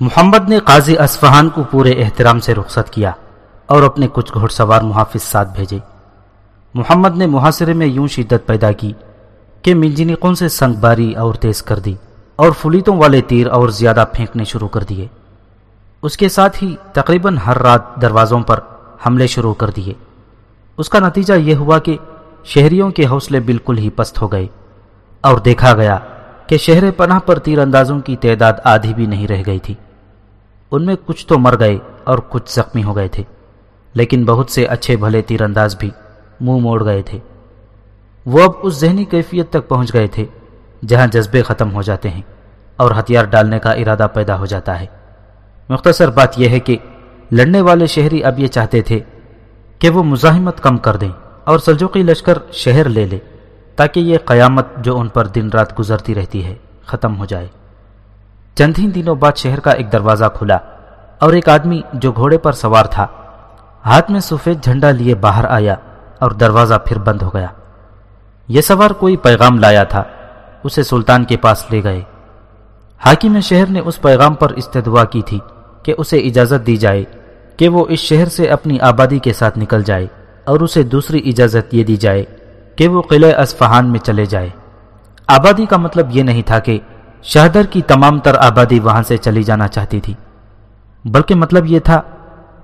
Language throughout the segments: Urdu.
محمد نے قاضی اسفہان کو پورے احترام سے رخصت کیا اور اپنے کچھ گھڑ سوار محافظ ساتھ بھیجے۔ محمد نے محاصرے میں یوں شدت پیدا کی کہ منجنیقوں سے سنگ باری اور تیز کر دی اور فلیتوں والے تیر اور زیادہ پھینکنے شروع کر دیے۔ اس کے ساتھ ہی تقریباً ہر رات دروازوں پر حملے شروع کر دیے۔ اس کا نتیجہ یہ ہوا کہ شہریوں کے حوصلے بالکل ہی پست ہو گئے اور دیکھا گیا کہ شہر پناہ پر تیر اندازوں کی تعداد آدھی بھی نہیں رہ گئی تھی۔ ان میں کچھ تو مر گئے اور کچھ زخمی ہو گئے تھے، لیکن بہت سے اچھے بھلے تیر انداز بھی منہ موڑ گئے تھے۔ وہ اب اس ذہنی کیفیت تک پہنچ گئے تھے جہاں جذبے ختم ہو جاتے ہیں اور ہتھیار ڈالنے کا ارادہ پیدا ہو جاتا ہے۔ مختصر بات یہ ہے کہ لڑنے والے شہری اب یہ چاہتے تھے کہ وہ مزاحمت کم کر دیں اور سلجوقی لشکر شہر لے لے تاکہ یہ قیامت جو ان پر دن رات گزرتی رہتی ہے ختم ہو جائے۔ چند ہی دنوں بعد شہر کا ایک دروازہ کھلا اور ایک آدمی جو گھوڑے پر سوار تھا، ہاتھ میں سفید جھنڈا لیے باہر آیا اور دروازہ پھر بند ہو گیا۔ یہ سوار کوئی پیغام لایا تھا، اسے سلطان کے پاس لے گئے۔ حاکم شہر نے اس پیغام پر استدعا کی تھی کہ اسے اجازت دی جائے کہ وہ اس شہر سے اپنی آبادی کے ساتھ نکل جائے اور اسے دوسری اجازت یہ دی جائے کہ وہ قلعہ اسفہان میں چلے جائے۔ آبادی کا مطلب یہ نہیں تھا کہ شہدر کی تمام تر آبادی وہاں سے چلی جانا چاہتی تھی۔ بلکہ مطلب یہ تھا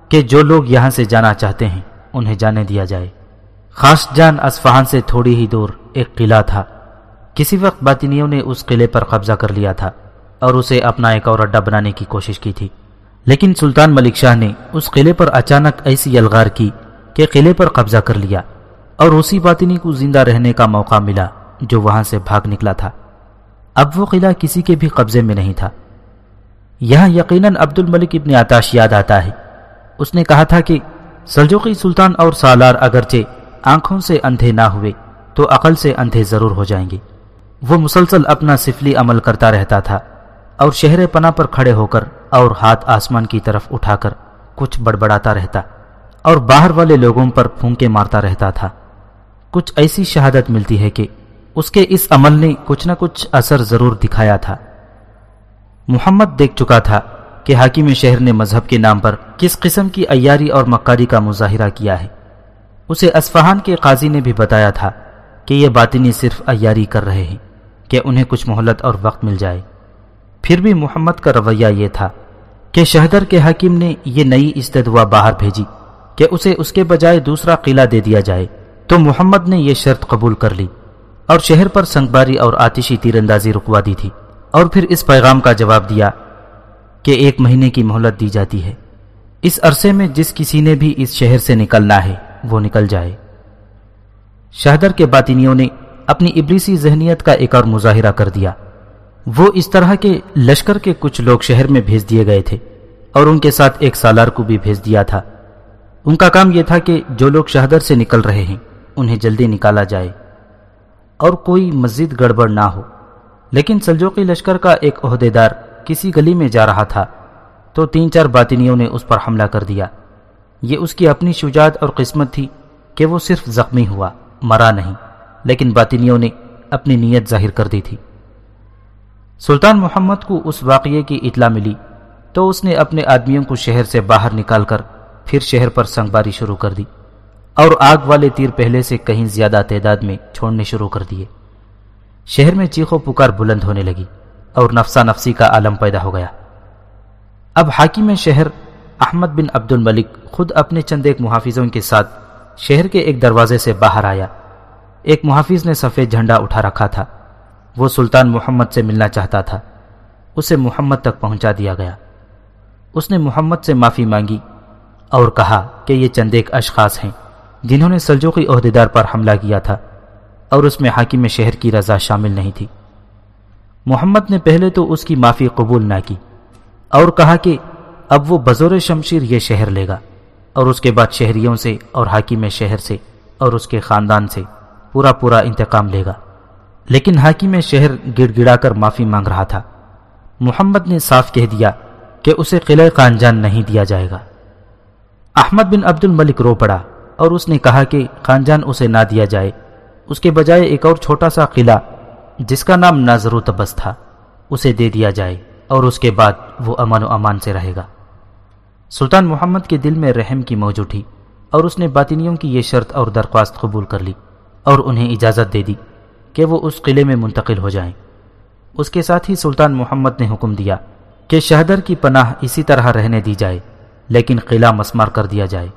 کہ جو لوگ یہاں سے جانا چاہتے ہیں، انہیں جانے دیا جائے۔ خاص جان اسفہان سے تھوڑی ہی دور ایک قلعہ تھا۔ کسی وقت باطنیوں نے اس قلعے پر قبضہ کر لیا تھا اور اسے اپنا ایک اور اڈا بنانے کی کوشش کی تھی۔ لیکن سلطان ملک شاہ نے اس قلعے پر اچانک ایسی الغار کی کہ قلعے پر قبضہ کر لیا اور اسی باطنی کو زندہ رہنے کا موقع ملا جو وہاں سے بھاگ نکلا تھا۔ اب وہ قلعہ کسی کے بھی قبضے میں نہیں تھا۔ یہاں یقیناً عبد الملک ابن آتاش یاد آتا ہے۔ اس نے کہا تھا کہ سلجوقی سلطان اور سالار اگرچہ آنکھوں سے اندھے نہ ہوئے تو عقل سے اندھے ضرور ہو جائیں گے۔ وہ مسلسل اپنا سفلی عمل کرتا رہتا تھا اور شہر پناہ پر کھڑے ہو کر اور ہاتھ آسمان کی طرف اٹھا کر کچھ بڑبڑاتا رہتا اور باہر والے لوگوں پر پھونکے مارتا رہتا تھا۔ کچھ ایسی شہادت ملتی ہے کہ اس کے اس عمل نے کچھ نہ کچھ اثر ضرور دکھایا تھا۔ محمد دیکھ چکا تھا کہ حاکم شہر نے مذہب کے نام پر کس قسم کی ایاری اور مکاری کا مظاہرہ کیا ہے۔ اسے اسفہان کے قاضی نے بھی بتایا تھا کہ یہ باطنی صرف ایاری کر رہے ہیں، کہ انہیں کچھ مہلت اور وقت مل جائے۔ پھر بھی محمد کا رویہ یہ تھا کہ شہدر کے حاکم نے یہ نئی استدعا باہر بھیجی کہ اسے اس کے بجائے دوسرا قلعہ دے دیا جائے۔ تو محمد نے یہ شرط قبول کر لی۔ اور شہر پر سنگباری اور آتشی تیر اندازی رکوا دی تھی اور پھر اس پیغام کا جواب دیا کہ ایک مہینے کی مہلت دی جاتی ہے۔ اس عرصے میں جس کسی نے بھی اس شہر سے نکلنا ہے، وہ نکل جائے۔ شہدر کے باطنیوں نے اپنی ابلیسی ذہنیت کا ایک اور مظاہرہ کر دیا۔ وہ اس طرح کے لشکر کے کچھ لوگ شہر میں بھیج دیے گئے تھے اور ان کے ساتھ ایک سالار کو بھی بھیج دیا تھا۔ ان کا کام یہ تھا کہ جو لوگ شہدر سے نکل رہے ہیں، انہیں جلدی نکالا جائے۔ اور کوئی مزید گڑبڑ نہ ہو۔ لیکن سلجوقی لشکر کا ایک عہدے دار کسی گلی میں جا رہا تھا، تو تین چار باطنیوں نے اس پر حملہ کر دیا۔ یہ اس کی اپنی شجاعت اور قسمت تھی کہ وہ صرف زخمی ہوا، مرا نہیں، لیکن باطنیوں نے اپنی نیت ظاہر کر دی تھی۔ سلطان محمد کو اس واقعے کی اطلاع ملی، تو اس نے اپنے آدمیوں کو شہر سے باہر نکال کر پھر شہر پر سنگباری شروع کر دی۔ اور آگ والے تیر پہلے سے کہیں زیادہ تعداد میں چھوڑنے شروع کر دیے۔ شہر میں چیخو پکار بلند ہونے لگی اور نفسا نفسی کا عالم پیدا ہو گیا۔ اب حاکم شہر احمد بن عبد الملک خود اپنے چند ایک محافظوں کے ساتھ شہر کے ایک دروازے سے باہر آیا۔ ایک محافظ نے سفید جھنڈا اٹھا رکھا تھا۔ وہ سلطان محمد سے ملنا چاہتا تھا۔ اسے محمد تک پہنچا دیا گیا۔ اس نے محمد سے معافی مانگی اور کہا کہ یہ چند ایک اشخاص ہیں۔ جنہوں نے سلجوقی عہدیدار پر حملہ کیا تھا اور اس میں حاکم شہر کی رضا شامل نہیں تھی۔ محمد نے پہلے تو اس کی معافی قبول نہ کی اور کہا کہ اب وہ بزور شمشیر یہ شہر لے گا اور اس کے بعد شہریوں سے اور حاکم شہر سے اور اس کے خاندان سے پورا پورا انتقام لے گا۔ لیکن حاکم شہر گڑ گڑا کر معافی مانگ رہا تھا۔ محمد نے صاف کہہ دیا کہ اسے قلعہ خانجان نہیں دیا جائے گا۔ احمد بن عبد الملک رو پڑا۔ اور اس نے کہا کہ خانجان اسے نہ دیا جائے۔ اس کے بجائے ایک اور چھوٹا سا قلعہ، جس کا نام ناظر و تبس تھا، اسے دے دیا جائے اور اس کے بعد وہ امن و امان سے رہے گا۔ سلطان محمد کے دل میں رحم کی موج اٹھی اور اس نے باطنیوں کی یہ شرط اور درخواست قبول کر لی اور انہیں اجازت دے دی کہ وہ اس قلعے میں منتقل ہو جائیں۔ اس کے ساتھ ہی سلطان محمد نے حکم دیا کہ شہدر کی پناہ اسی طرح رہنے دی جائے، لیکن قلعہ مسمار کر دیا جائے۔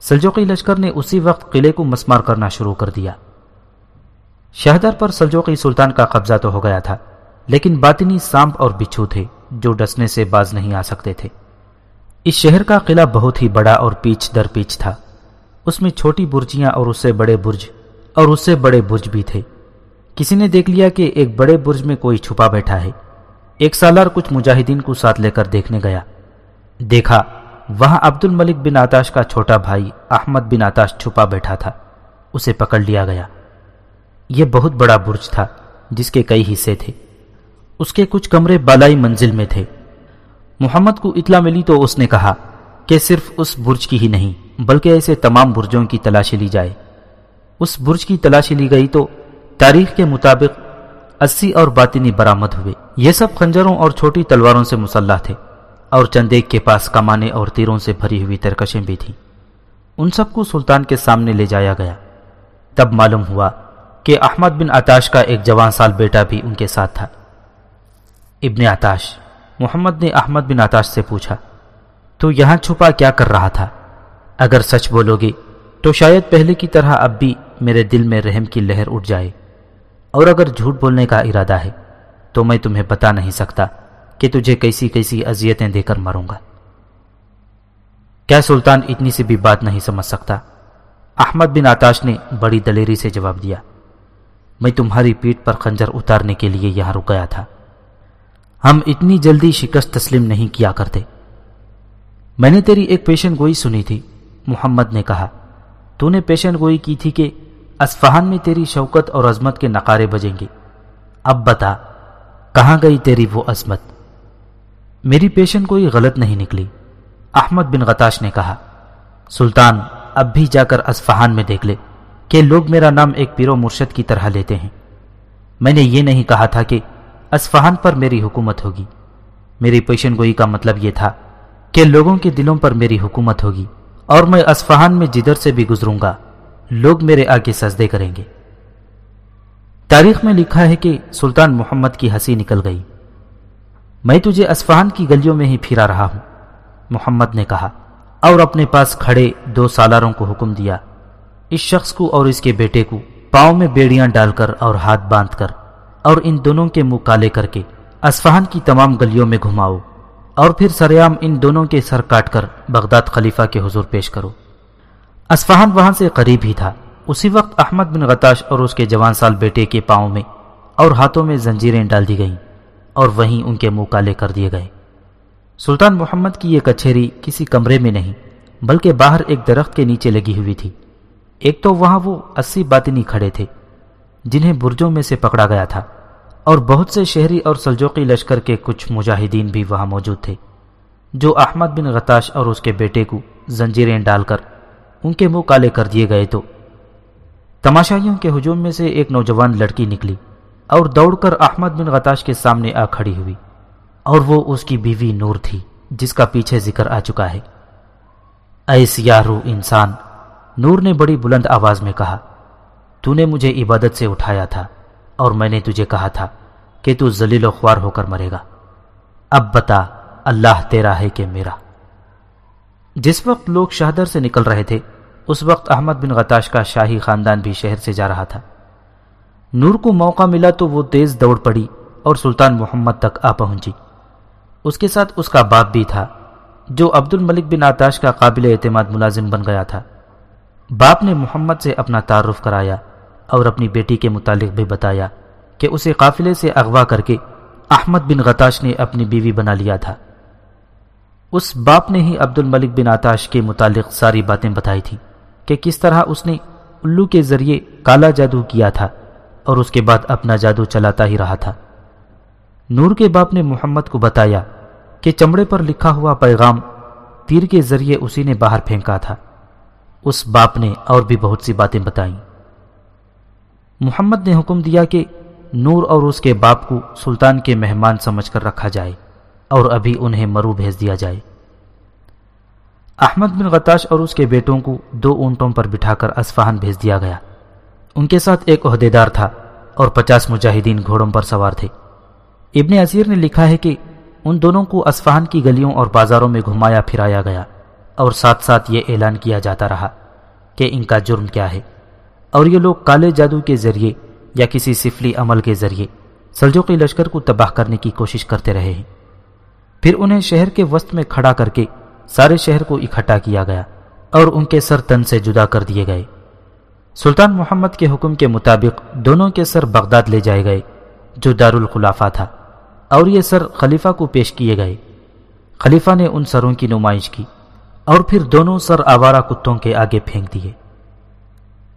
سلجوقی لشکر نے اسی وقت قلعے کو مسمار کرنا شروع کر دیا۔ شہدر پر سلجوقی سلطان کا قبضہ تو ہو گیا تھا، لیکن باطنی سانپ اور بچھو تھے جو ڈسنے سے باز نہیں آ سکتے تھے۔ اس شہر کا قلعہ بہت ہی بڑا اور پیچ در پیچ تھا۔ اس میں چھوٹی برجیاں اور اس سے بڑے برج اور اس سے بڑے برج بھی تھے۔ کسی نے دیکھ لیا کہ ایک بڑے برج میں کوئی چھپا بیٹھا ہے۔ ایک سالار کچھ مجاہدین کو ساتھ لے کر دیکھنے گیا۔ دیکھا وہاں عبد الملک بن آتاش کا چھوٹا بھائی احمد بن آتاش چھپا بیٹھا تھا۔ اسے پکڑ لیا گیا۔ یہ بہت بڑا برج تھا، جس کے کئی حصے تھے۔ اس کے کچھ کمرے بالائی منزل میں تھے۔ محمد کو اطلاع ملی تو اس نے کہا کہ صرف اس برج کی ہی نہیں، بلکہ ایسے تمام برجوں کی تلاشی لی جائے۔ اس برج کی تلاشی لی گئی تو تاریخ کے مطابق اسی اور باطنی برامد ہوئے۔ یہ سب خنجروں اور چھوٹی تلواروں سے مسلح تھے۔ اور چندیک کے پاس کمانے اور تیروں سے بھری ہوئی ترکشیں بھی تھیں۔ ان سب کو سلطان کے سامنے لے جایا گیا۔ تب معلوم ہوا کہ احمد بن آتاش کا ایک جوان سال بیٹا بھی ان کے ساتھ تھا۔ ابن آتاش محمد نے احمد بن آتاش سے پوچھا، تو یہاں چھپا کیا کر رہا تھا؟ اگر سچ بولو گے تو شاید پہلے کی طرح اب بھی میرے دل میں رحم کی لہر اٹھ جائے۔ اور اگر جھوٹ بولنے کا ارادہ ہے تو میں تمہیں بتا نہیں سکتا۔ کہ تجھے کیسی کیسی اذیتیں دے کر مروں گا۔ کیا سلطان اتنی سی بھی بات نہیں سمجھ سکتا؟ احمد بن آتاش نے بڑی دلیری سے جواب دیا، میں تمہاری پیٹ پر خنجر اتارنے کے لیے یہاں رک گیا تھا۔ ہم اتنی جلدی شکست تسلیم نہیں کیا کرتے۔ میں نے تیری ایک پیشن گوئی سنی تھی، محمد نے کہا۔ تو نے پیشن گوئی کی تھی کہ اسفہان میں تیری شوکت اور عظمت کے نقارے بجیں گے۔ اب بتا، کہاں گئی تیری وہ عظمت؟ میری پیشن کوئی غلط نہیں نکلی۔ احمد بن غتاش نے کہا، سلطان، اب بھی جا کر اسفہان میں دیکھ لے کہ لوگ میرا نام ایک پیرو مرشد کی طرح لیتے ہیں۔ میں نے یہ نہیں کہا تھا کہ اسفہان پر میری حکومت ہوگی۔ میری پیشن گوئی کا مطلب یہ تھا کہ لوگوں کے دلوں پر میری حکومت ہوگی اور میں اسفہان میں جدھر سے بھی گزروں گا، لوگ میرے آگے سجدے کریں گے۔ تاریخ میں لکھا ہے کہ سلطان محمد کی ہنسی نکل گئی۔ میں تجھے اسفہان کی گلیوں میں ہی پھرا رہا ہوں۔ محمد نے کہا، اور اپنے پاس کھڑے دو سالاروں کو حکم دیا، اس شخص کو اور اس کے بیٹے کو پاؤں میں بیڑیاں ڈال کر اور ہاتھ باندھ کر اور ان دونوں کے منہ کالے کر کے اسفہان کی تمام گلیوں میں گھماؤ اور پھر سریام ان دونوں کے سر کاٹ کر بغداد خلیفہ کے حضور پیش کرو۔ اسفہان وہاں سے قریب ہی تھا۔ اسی وقت احمد بن غتاش اور اس کے جوان سال بیٹے کے پاؤں میں اور ہاتھوں میں زنجیریں ڈال دی گئیں۔ اور وہیں ان کے منہ کالے کر دیے گئے۔ سلطان محمد کی یہ کچھیری کسی کمرے میں نہیں، بلکہ باہر ایک درخت کے نیچے لگی ہوئی تھی۔ ایک تو وہاں وہ اسی باطنی کھڑے تھے، جنہیں برجوں میں سے پکڑا گیا تھا، اور بہت سے شہری اور سلجوقی لشکر کے کچھ مجاہدین بھی وہاں موجود تھے، جو احمد بن غتاش اور اس کے بیٹے کو زنجیریں ڈال کر ان کے منہ کالے کر دیے گئے تو۔ تماشائیوں کے ہجوم میں سے ایک نوجوان لڑکی نکلی۔ اور دوڑ کر احمد بن غتاش کے سامنے آ کھڑی ہوئی اور وہ اس کی بیوی نور تھی، جس کا پیچھے ذکر آ چکا ہے۔ اے سیارو انسان، نور نے بڑی بلند آواز میں کہا، تو نے مجھے عبادت سے اٹھایا تھا اور میں نے تجھے کہا تھا کہ تو ذلیل و خوار ہو کر مرے گا۔ اب بتا، اللہ تیرا ہے کہ میرا۔ جس وقت لوگ شہدر سے نکل رہے تھے، اس وقت احمد بن غتاش کا شاہی خاندان بھی شہر سے جا رہا تھا۔ نور کو موقع ملا تو وہ تیز دوڑ پڑی اور سلطان محمد تک آ پہنچی۔ اس کے ساتھ اس کا باپ بھی تھا، جو عبد الملک بن آتاش کا قابل اعتماد ملازم بن گیا تھا۔ باپ نے محمد سے اپنا تعارف کرایا اور اپنی بیٹی کے متعلق بھی بتایا کہ اسے قافلے سے اغوا کر کے احمد بن غتاش نے اپنی بیوی بنا لیا تھا۔ اس باپ نے ہی عبد الملک بن آتاش کے متعلق ساری باتیں بتائی تھی کہ کس طرح اس نے الو کے ذریعے کالا جادو کیا تھا۔ اور اس کے بعد اپنا جادو چلاتا ہی رہا تھا۔ نور کے باپ نے محمد کو بتایا کہ چمڑے پر لکھا ہوا پیغام تیر کے ذریعے اسی نے باہر پھینکا تھا۔ اس باپ نے اور بھی بہت سی باتیں بتائیں۔ محمد نے حکم دیا کہ نور اور اس کے باپ کو سلطان کے مہمان سمجھ کر رکھا جائے اور ابھی انہیں مرو بھیج دیا جائے۔ احمد بن غتاش اور اس کے بیٹوں کو دو اونٹوں پر بٹھا کر اسفہان بھیج دیا گیا۔ ان کے ساتھ ایک عہدیدار تھا اور پچاس مجاہدین گھوڑوں پر سوار تھے۔ ابن عزیر نے لکھا ہے کہ ان دونوں کو اسفہان کی گلیوں اور بازاروں میں گھمایا پھرایا گیا اور ساتھ ساتھ یہ اعلان کیا جاتا رہا کہ ان کا جرم کیا ہے اور یہ لوگ کالے جادو کے ذریعے یا کسی سفلی عمل کے ذریعے سلجوقی لشکر کو تباہ کرنے کی کوشش کرتے رہے ہیں۔ پھر انہیں شہر کے وسط میں کھڑا کر کے سارے شہر کو اکٹھا کیا گیا اور ان کے سر تن سے جدا کر دیے گئے۔ سلطان محمد کے حکم کے مطابق دونوں کے سر بغداد لے جائے گئے، جو دار الخلافہ تھا، اور یہ سر خلیفہ کو پیش کیے گئے۔ خلیفہ نے ان سروں کی نمائش کی، اور پھر دونوں سر آوارہ کتوں کے آگے پھینک دیے۔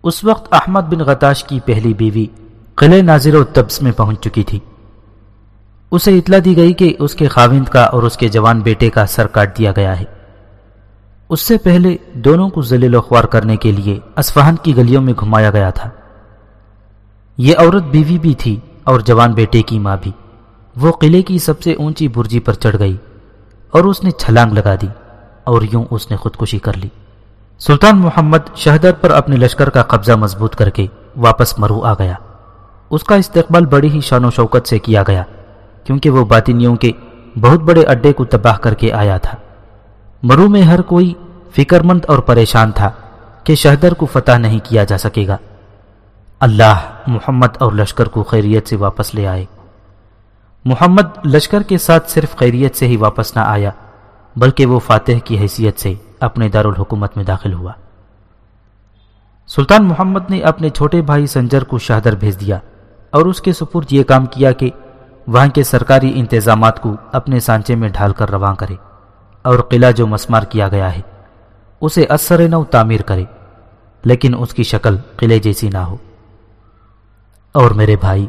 اس وقت احمد بن غتاش کی پہلی بیوی قلعہ ناظر و تبس میں پہنچ چکی تھی۔ اسے اطلاع دی گئی کہ اس کے خاوند کا اور اس کے جوان بیٹے کا سر کاٹ دیا گیا ہے۔ اس سے پہلے دونوں کو ذلیل و خوار کرنے کے لیے اسفہان کی گلیوں میں گھمایا گیا تھا۔ یہ عورت بیوی بھی تھی اور جوان بیٹے کی ماں بھی۔ وہ قلعے کی سب سے اونچی برجی پر چڑھ گئی اور اس نے چھلانگ لگا دی اور یوں اس نے خودکشی کر لی۔ سلطان محمد شہدر پر اپنے لشکر کا قبضہ مضبوط کر کے واپس مرو آ گیا۔ اس کا استقبال بڑی ہی شان و شوکت سے کیا گیا، کیونکہ وہ باطنیوں کے بہت بڑے اڈے کو تباہ کر کے آیا تھا۔ مرو میں ہر کوئی فکر مند اور پریشان تھا کہ شہدر کو فتح نہیں کیا جا سکے گا۔ اللہ محمد اور لشکر کو خیریت سے واپس لے آئے۔ محمد لشکر کے ساتھ صرف خیریت سے ہی واپس نہ آیا، بلکہ وہ فاتح کی حیثیت سے اپنے دارالحکومت میں داخل ہوا۔ سلطان محمد نے اپنے چھوٹے بھائی سنجر کو شہدر بھیج دیا اور اس کے سپرد یہ کام کیا کہ وہاں کے سرکاری انتظامات کو اپنے سانچے میں ڈھال کر رواں کرے۔ اور قلعہ جو مسمار کیا گیا ہے، اسے اثر نو تعمیر کرے، لیکن اس کی شکل قلعے جیسی نہ ہو۔ اور میرے بھائی،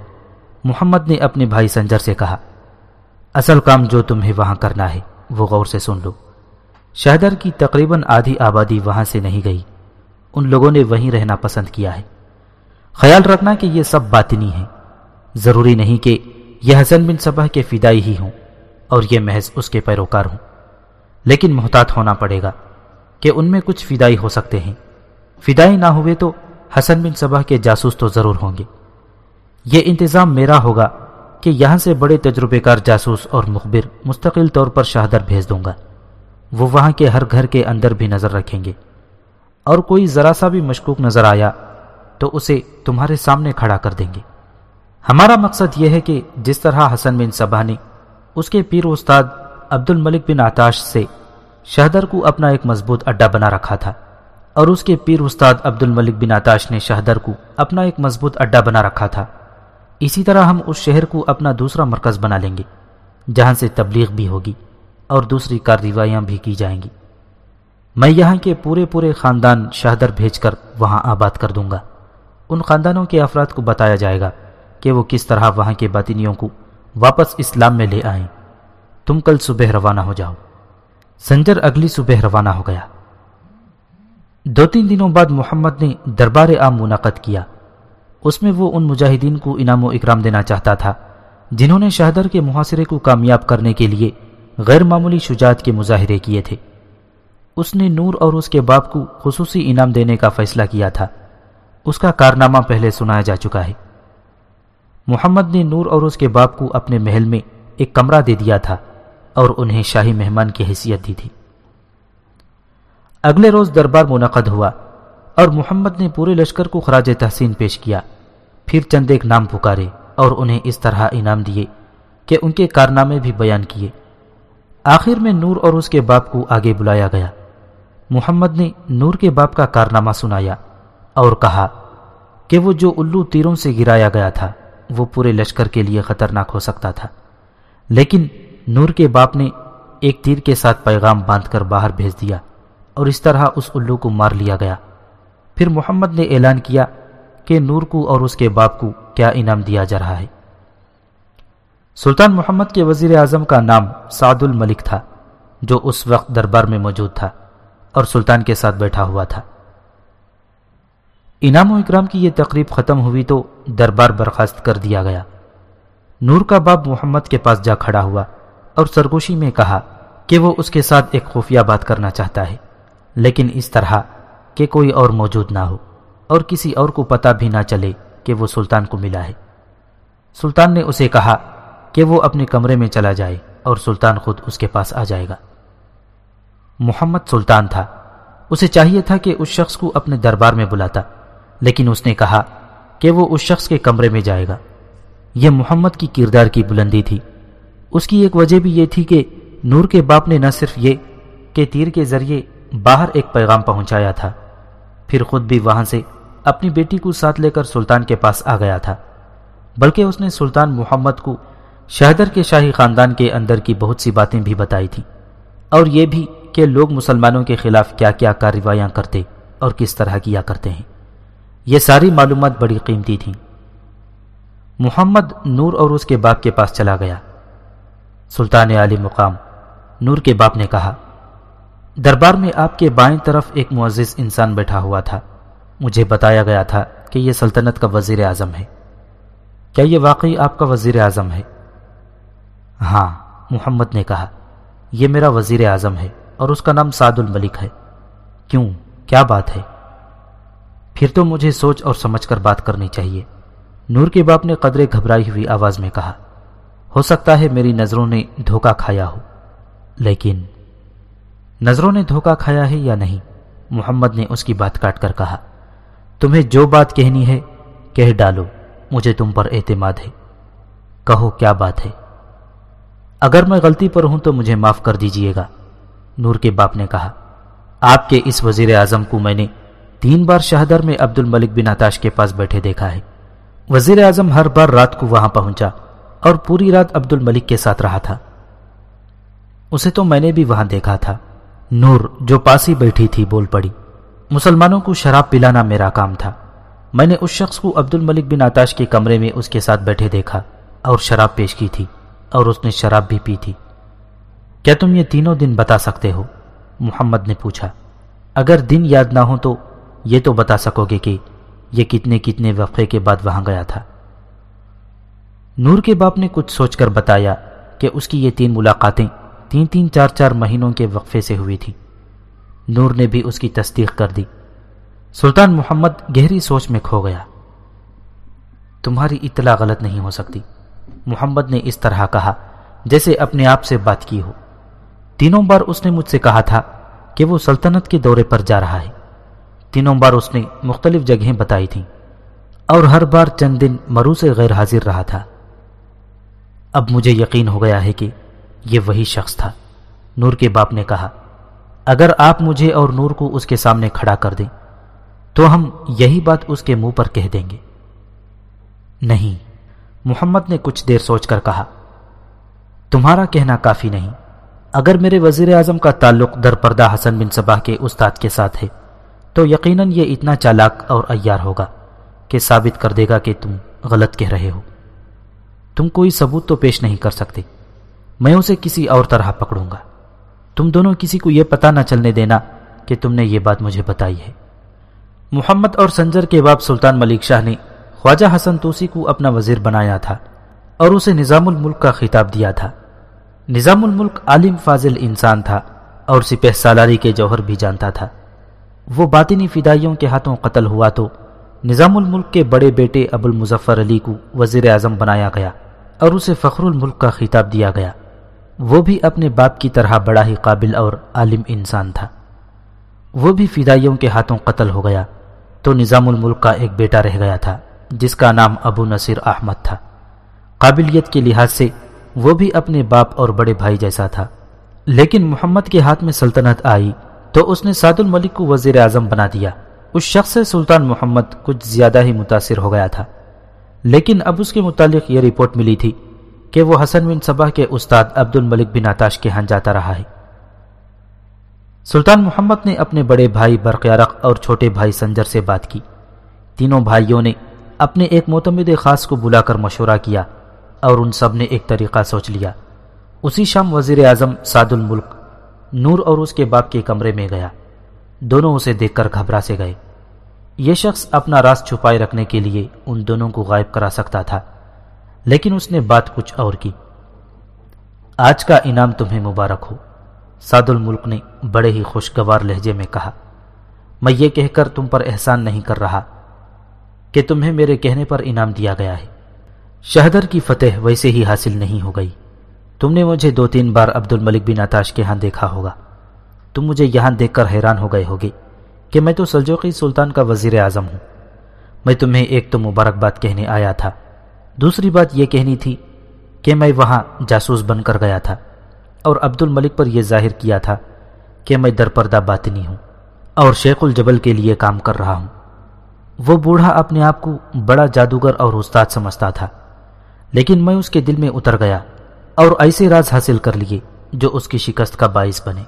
محمد نے اپنے بھائی سنجر سے کہا، اصل کام جو تمہیں وہاں کرنا ہے، وہ غور سے سن لو۔ شہدر کی تقریباً آدھی آبادی وہاں سے نہیں گئی۔ ان لوگوں نے وہیں رہنا پسند کیا ہے۔ خیال رکھنا کہ یہ سب باطنی ہیں۔ ضروری نہیں کہ یہ حسن بن صبح کے فدائی ہی ہوں اور یہ محض اس کے پیروکار ہوں۔ لیکن محتاط ہونا پڑے گا کہ ان میں کچھ فدائی ہو سکتے ہیں۔ فدائی نہ ہوئے تو حسن بن صبح کے جاسوس تو ضرور ہوں گے۔ یہ انتظام میرا ہوگا کہ یہاں سے بڑے تجربے کار جاسوس اور مخبر مستقل طور پر شہدر بھیج دوں گا۔ وہ وہاں کے ہر گھر کے اندر بھی نظر رکھیں گے۔ اور کوئی ذرا سا بھی مشکوک نظر آیا تو اسے تمہارے سامنے کھڑا کر دیں گے۔ ہمارا مقصد یہ ہے کہ جس طرح حسن بن صبح نے اس کے پیر استاد عبد الملک بن آتاش سے شہدر کو اپنا ایک مضبوط اڈا بنا رکھا تھا اور اس کے پیر استاد عبد الملک بن آتاش نے شہدر کو اپنا ایک مضبوط اڈا بنا رکھا تھا۔ اسی طرح ہم اس شہر کو اپنا دوسرا مرکز بنا لیں گے، جہاں سے تبلیغ بھی ہوگی اور دوسری کارروائیاں بھی کی جائیں گی۔ میں یہاں کے پورے پورے خاندان شہدر بھیج کر وہاں آباد کر دوں گا۔ ان خاندانوں کے افراد کو بتایا جائے گا کہ وہ کس طرح وہاں کے باطنیوں کو واپس اسلام میں لے آئیں۔ تم کل صبح روانہ ہو جاؤ۔ سنجر اگلی صبح روانہ ہو گیا۔ دو تین دنوں بعد محمد نے دربار عام منعقد کیا۔ اس میں وہ ان مجاہدین کو انعام و اکرام دینا چاہتا تھا، جنہوں نے شہدر کے محاصرے کو کامیاب کرنے کے لیے غیر معمولی شجاعت کے مظاہرے کیے تھے۔ اس نے نور اور اس کے باپ کو خصوصی انعام دینے کا فیصلہ کیا تھا۔ اس کا کارنامہ پہلے سنایا جا چکا ہے۔ محمد نے نور اور اس کے باپ کو اپنے محل میں ایک کمرہ دے دیا تھا۔ اور انہیں شاہی مہمان کی حیثیت دی تھی۔ اگلے روز دربار منعقد ہوا اور محمد نے پورے لشکر کو خراج تحسین پیش کیا۔ پھر چند ایک نام پکارے اور انہیں اس طرح انعام دیے کہ ان کے کارنامے بھی بیان کیے۔ آخر میں نور اور اس کے باپ کو آگے بلایا گیا۔ محمد نے نور کے باپ کا کارنامہ سنایا اور کہا کہ وہ جو الو تیروں سے گرایا گیا تھا وہ پورے لشکر کے لیے خطرناک ہو سکتا تھا۔ لیکن نور کے باپ نے ایک تیر کے ساتھ پیغام باندھ کر باہر بھیج دیا اور اس طرح اس الو کو مار لیا گیا۔ پھر محمد نے اعلان کیا کہ نور کو اور اس کے باپ کو کیا انعام دیا جا رہا ہے۔ سلطان محمد کے وزیر اعظم کا نام سعد الملک تھا، جو اس وقت دربار میں موجود تھا اور سلطان کے ساتھ بیٹھا ہوا تھا۔ انعام و اکرام کی یہ تقریب ختم ہوئی تو دربار برخاست کر دیا گیا۔ نور کا باپ محمد کے پاس جا کھڑا ہوا۔ اور سرگوشی میں کہا کہ وہ اس کے ساتھ ایک خفیہ بات کرنا چاہتا ہے، لیکن اس طرح کہ کوئی اور موجود نہ ہو اور کسی اور کو پتہ بھی نہ چلے کہ وہ سلطان کو ملا ہے۔ سلطان نے اسے کہا کہ وہ اپنے کمرے میں چلا جائے اور سلطان خود اس کے پاس آ جائے گا۔ محمد سلطان تھا۔ اسے چاہیے تھا کہ اس شخص کو اپنے دربار میں بلاتا، لیکن اس نے کہا کہ وہ اس شخص کے کمرے میں جائے گا۔ یہ محمد کی کردار کی بلندی تھی۔ اس کی ایک وجہ بھی یہ تھی کہ نور کے باپ نے نہ صرف یہ کہ تیر کے ذریعے باہر ایک پیغام پہنچایا تھا، پھر خود بھی وہاں سے اپنی بیٹی کو ساتھ لے کر سلطان کے پاس آ گیا تھا۔ بلکہ اس نے سلطان محمد کو شہدر کے شاہی خاندان کے اندر کی بہت سی باتیں بھی بتائی تھیں اور یہ بھی کہ لوگ مسلمانوں کے خلاف کیا کیا کارروائیاں کرتے اور کس طرح کیا کرتے ہیں۔ یہ ساری معلومات بڑی قیمتی تھیں۔ محمد نور اور اس کے باپ کے پاس چلا گیا۔ سلطان علی مقام۔ نور کے باپ نے کہا، دربار میں آپ کے بائیں طرف ایک معزز انسان بیٹھا ہوا تھا۔ مجھے بتایا گیا تھا کہ یہ سلطنت کا وزیر اعظم ہے۔ کیا یہ واقعی آپ کا وزیر اعظم ہے؟ ہاں محمد نے کہا، یہ میرا وزیر اعظم ہے اور اس کا نام سعد الملک ہے۔ کیوں؟ کیا بات ہے؟ پھر تو مجھے سوچ اور سمجھ کر بات کرنی چاہیے۔ نور کے باپ نے قدرے گھبرائی ہوئی آواز میں کہا ہو سکتا ہے میری نظروں نے دھوکا کھایا ہو، لیکن نظروں نے دھوکا کھایا ہے یا نہیں، محمد نے اس کی بات کاٹ کر کہا، تمہیں جو بات کہنی ہے، کہہ ڈالو، مجھے تم پر اعتماد ہے۔ کہو، کیا بات ہے؟ اگر میں غلطی پر ہوں تو مجھے معاف کر دیجیے گا۔ نور کے باپ نے کہا، آپ کے اس وزیر اعظم کو میں نے تین بار شہدر میں عبد الملک بن آتاش کے پاس بیٹھے دیکھا ہے۔ وزیر اعظم ہر بار رات کو وہاں پہنچا۔ اور پوری رات عبد الملک کے ساتھ رہا تھا۔ اسے تو میں نے بھی وہاں دیکھا تھا۔ نور جو پاسی بیٹھی تھی بول پڑی۔ مسلمانوں کو شراب پلانا میرا کام تھا۔ میں نے اس شخص کو عبد الملک بن آتاش کے کمرے میں اس کے ساتھ بیٹھے دیکھا اور شراب پیش کی تھی اور اس نے شراب بھی پی تھی۔ کیا تم یہ تینوں دن بتا سکتے ہو؟ محمد نے پوچھا۔ اگر دن یاد نہ ہو تو یہ تو بتا سکو گے کہ یہ کتنے کتنے وقفے کے بعد وہاں گیا تھا۔ نور کے باپ نے کچھ سوچ کر بتایا کہ اس کی یہ تین ملاقاتیں تین تین چار چار مہینوں کے وقفے سے ہوئی تھی نور نے بھی اس کی تصدیق کر دی۔ سلطان محمد گہری سوچ میں کھو گیا۔ تمہاری اطلاع غلط نہیں ہو سکتی۔ محمد نے اس طرح کہا جیسے اپنے آپ سے بات کی ہو۔ تینوں بار اس نے مجھ سے کہا تھا کہ وہ سلطنت کے دورے پر جا رہا ہے۔ تینوں بار اس نے مختلف جگہیں بتائی تھیں اور ہر بار چند دن مرو سے غیر حاضر رہا تھا۔ اب مجھے یقین ہو گیا ہے کہ یہ وہی شخص تھا۔ نور کے باپ نے کہا، اگر آپ مجھے اور نور کو اس کے سامنے کھڑا کر دیں، تو ہم یہی بات اس کے منہ پر کہہ دیں گے۔ نہیں، محمد نے کچھ دیر سوچ کر کہا، تمہارا کہنا کافی نہیں۔ اگر میرے وزیر اعظم کا تعلق در پردہ حسن بن صباح کے استاد کے ساتھ ہے، تو یقیناً یہ اتنا چالاک اور ایار ہوگا کہ ثابت کر دے گا کہ تم غلط کہہ رہے ہو۔ تم کوئی ثبوت تو پیش نہیں کر سکتے۔ میں اسے کسی اور طرح پکڑوں گا۔ تم دونوں کسی کو یہ پتا نہ چلنے دینا کہ تم نے یہ بات مجھے بتائی ہے۔ محمد اور سنجر کے باپ سلطان ملک شاہ نے خواجہ حسن توسی کو اپنا وزیر بنایا تھا اور اسے نظام الملک کا خطاب دیا تھا۔ نظام الملک عالم فاضل انسان تھا اور سپہ سالاری کے جوہر بھی جانتا تھا۔ وہ باطنی فدائیوں کے ہاتھوں قتل ہوا تو نظام الملک کے بڑے بیٹے ابو المظفر علی کو وزیر اعظم بنایا گیا۔ اور اسے فخر الملک کا خطاب دیا گیا۔ وہ بھی اپنے باپ کی طرح بڑا ہی قابل اور عالم انسان تھا۔ وہ بھی فدائیوں کے ہاتھوں قتل ہو گیا۔ تو نظام الملک کا ایک بیٹا رہ گیا تھا، جس کا نام ابو نصیر احمد تھا۔ قابلیت کے لحاظ سے وہ بھی اپنے باپ اور بڑے بھائی جیسا تھا۔ لیکن محمد کے ہاتھ میں سلطنت آئی تو اس نے سعد الملک کو وزیر اعظم بنا دیا۔ اس شخص سے سلطان محمد کچھ زیادہ ہی متاثر ہو گیا تھا۔ لیکن اب اس کے متعلق یہ رپورٹ ملی تھی کہ وہ حسن بن صبح کے استاد عبد الملک بن آتاش کے ہاں جاتا رہا ہے۔ سلطان محمد نے اپنے بڑے بھائی برقیارق اور چھوٹے بھائی سنجر سے بات کی۔ تینوں بھائیوں نے اپنے ایک معتمد خاص کو بلا کر مشورہ کیا اور ان سب نے ایک طریقہ سوچ لیا۔ اسی شام وزیر اعظم سعد الملک نور اور اس کے باپ کے کمرے میں گیا۔ دونوں اسے دیکھ کر گھبرا سے گئے۔ یہ شخص اپنا راز چھپائے رکھنے کے لیے ان دونوں کو غائب کرا سکتا تھا، لیکن اس نے بات کچھ اور کی۔ آج کا انعام تمہیں مبارک ہو، سعد الملک نے بڑے ہی خوشگوار لہجے میں کہا۔ میں یہ کہہ کر تم پر احسان نہیں کر رہا کہ تمہیں میرے کہنے پر انعام دیا گیا ہے۔ شہدر کی فتح ویسے ہی حاصل نہیں ہو گئی۔ تم نے مجھے دو تین بار عبد الملک بن آتاش کے ہاں دیکھا ہوگا۔ تم مجھے یہاں دیکھ کر حیران ہو گئے ہوگے۔ کہ میں تو سلجوقی سلطان کا وزیر اعظم ہوں۔ میں تمہیں ایک تو مبارک بات کہنے آیا تھا۔ دوسری بات یہ کہنی تھی کہ میں وہاں جاسوس بن کر گیا تھا اور عبد الملک پر یہ ظاہر کیا تھا کہ میں درپردہ باطنی ہوں اور شیخ الجبل کے لیے کام کر رہا ہوں۔ وہ بوڑھا اپنے آپ کو بڑا جادوگر اور استاد سمجھتا تھا، لیکن میں اس کے دل میں اتر گیا اور ایسے راز حاصل کر لیے جو اس کی شکست کا باعث بنے۔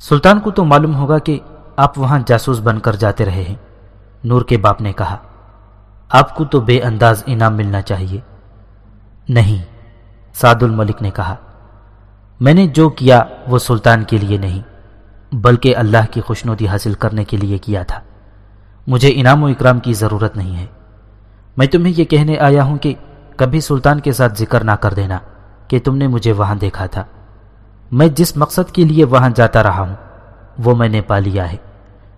سلطان کو تو معلوم ہوگا کہ آپ وہاں جاسوس بن کر جاتے رہے ہیں۔ نور کے باپ نے کہا، آپ کو تو بے انداز انعام ملنا چاہیے۔ نہیں، سعد الملک نے کہا، میں نے جو کیا وہ سلطان کے لیے نہیں، بلکہ اللہ کی خوشنودی حاصل کرنے کے لیے کیا تھا۔ مجھے انعام و اکرام کی ضرورت نہیں ہے۔ میں تمہیں یہ کہنے آیا ہوں کہ کبھی سلطان کے ساتھ ذکر نہ کر دینا کہ تم نے مجھے وہاں دیکھا تھا۔ میں جس مقصد کے لیے وہاں جاتا رہا ہوں وہ میں نے پا لیا ہے۔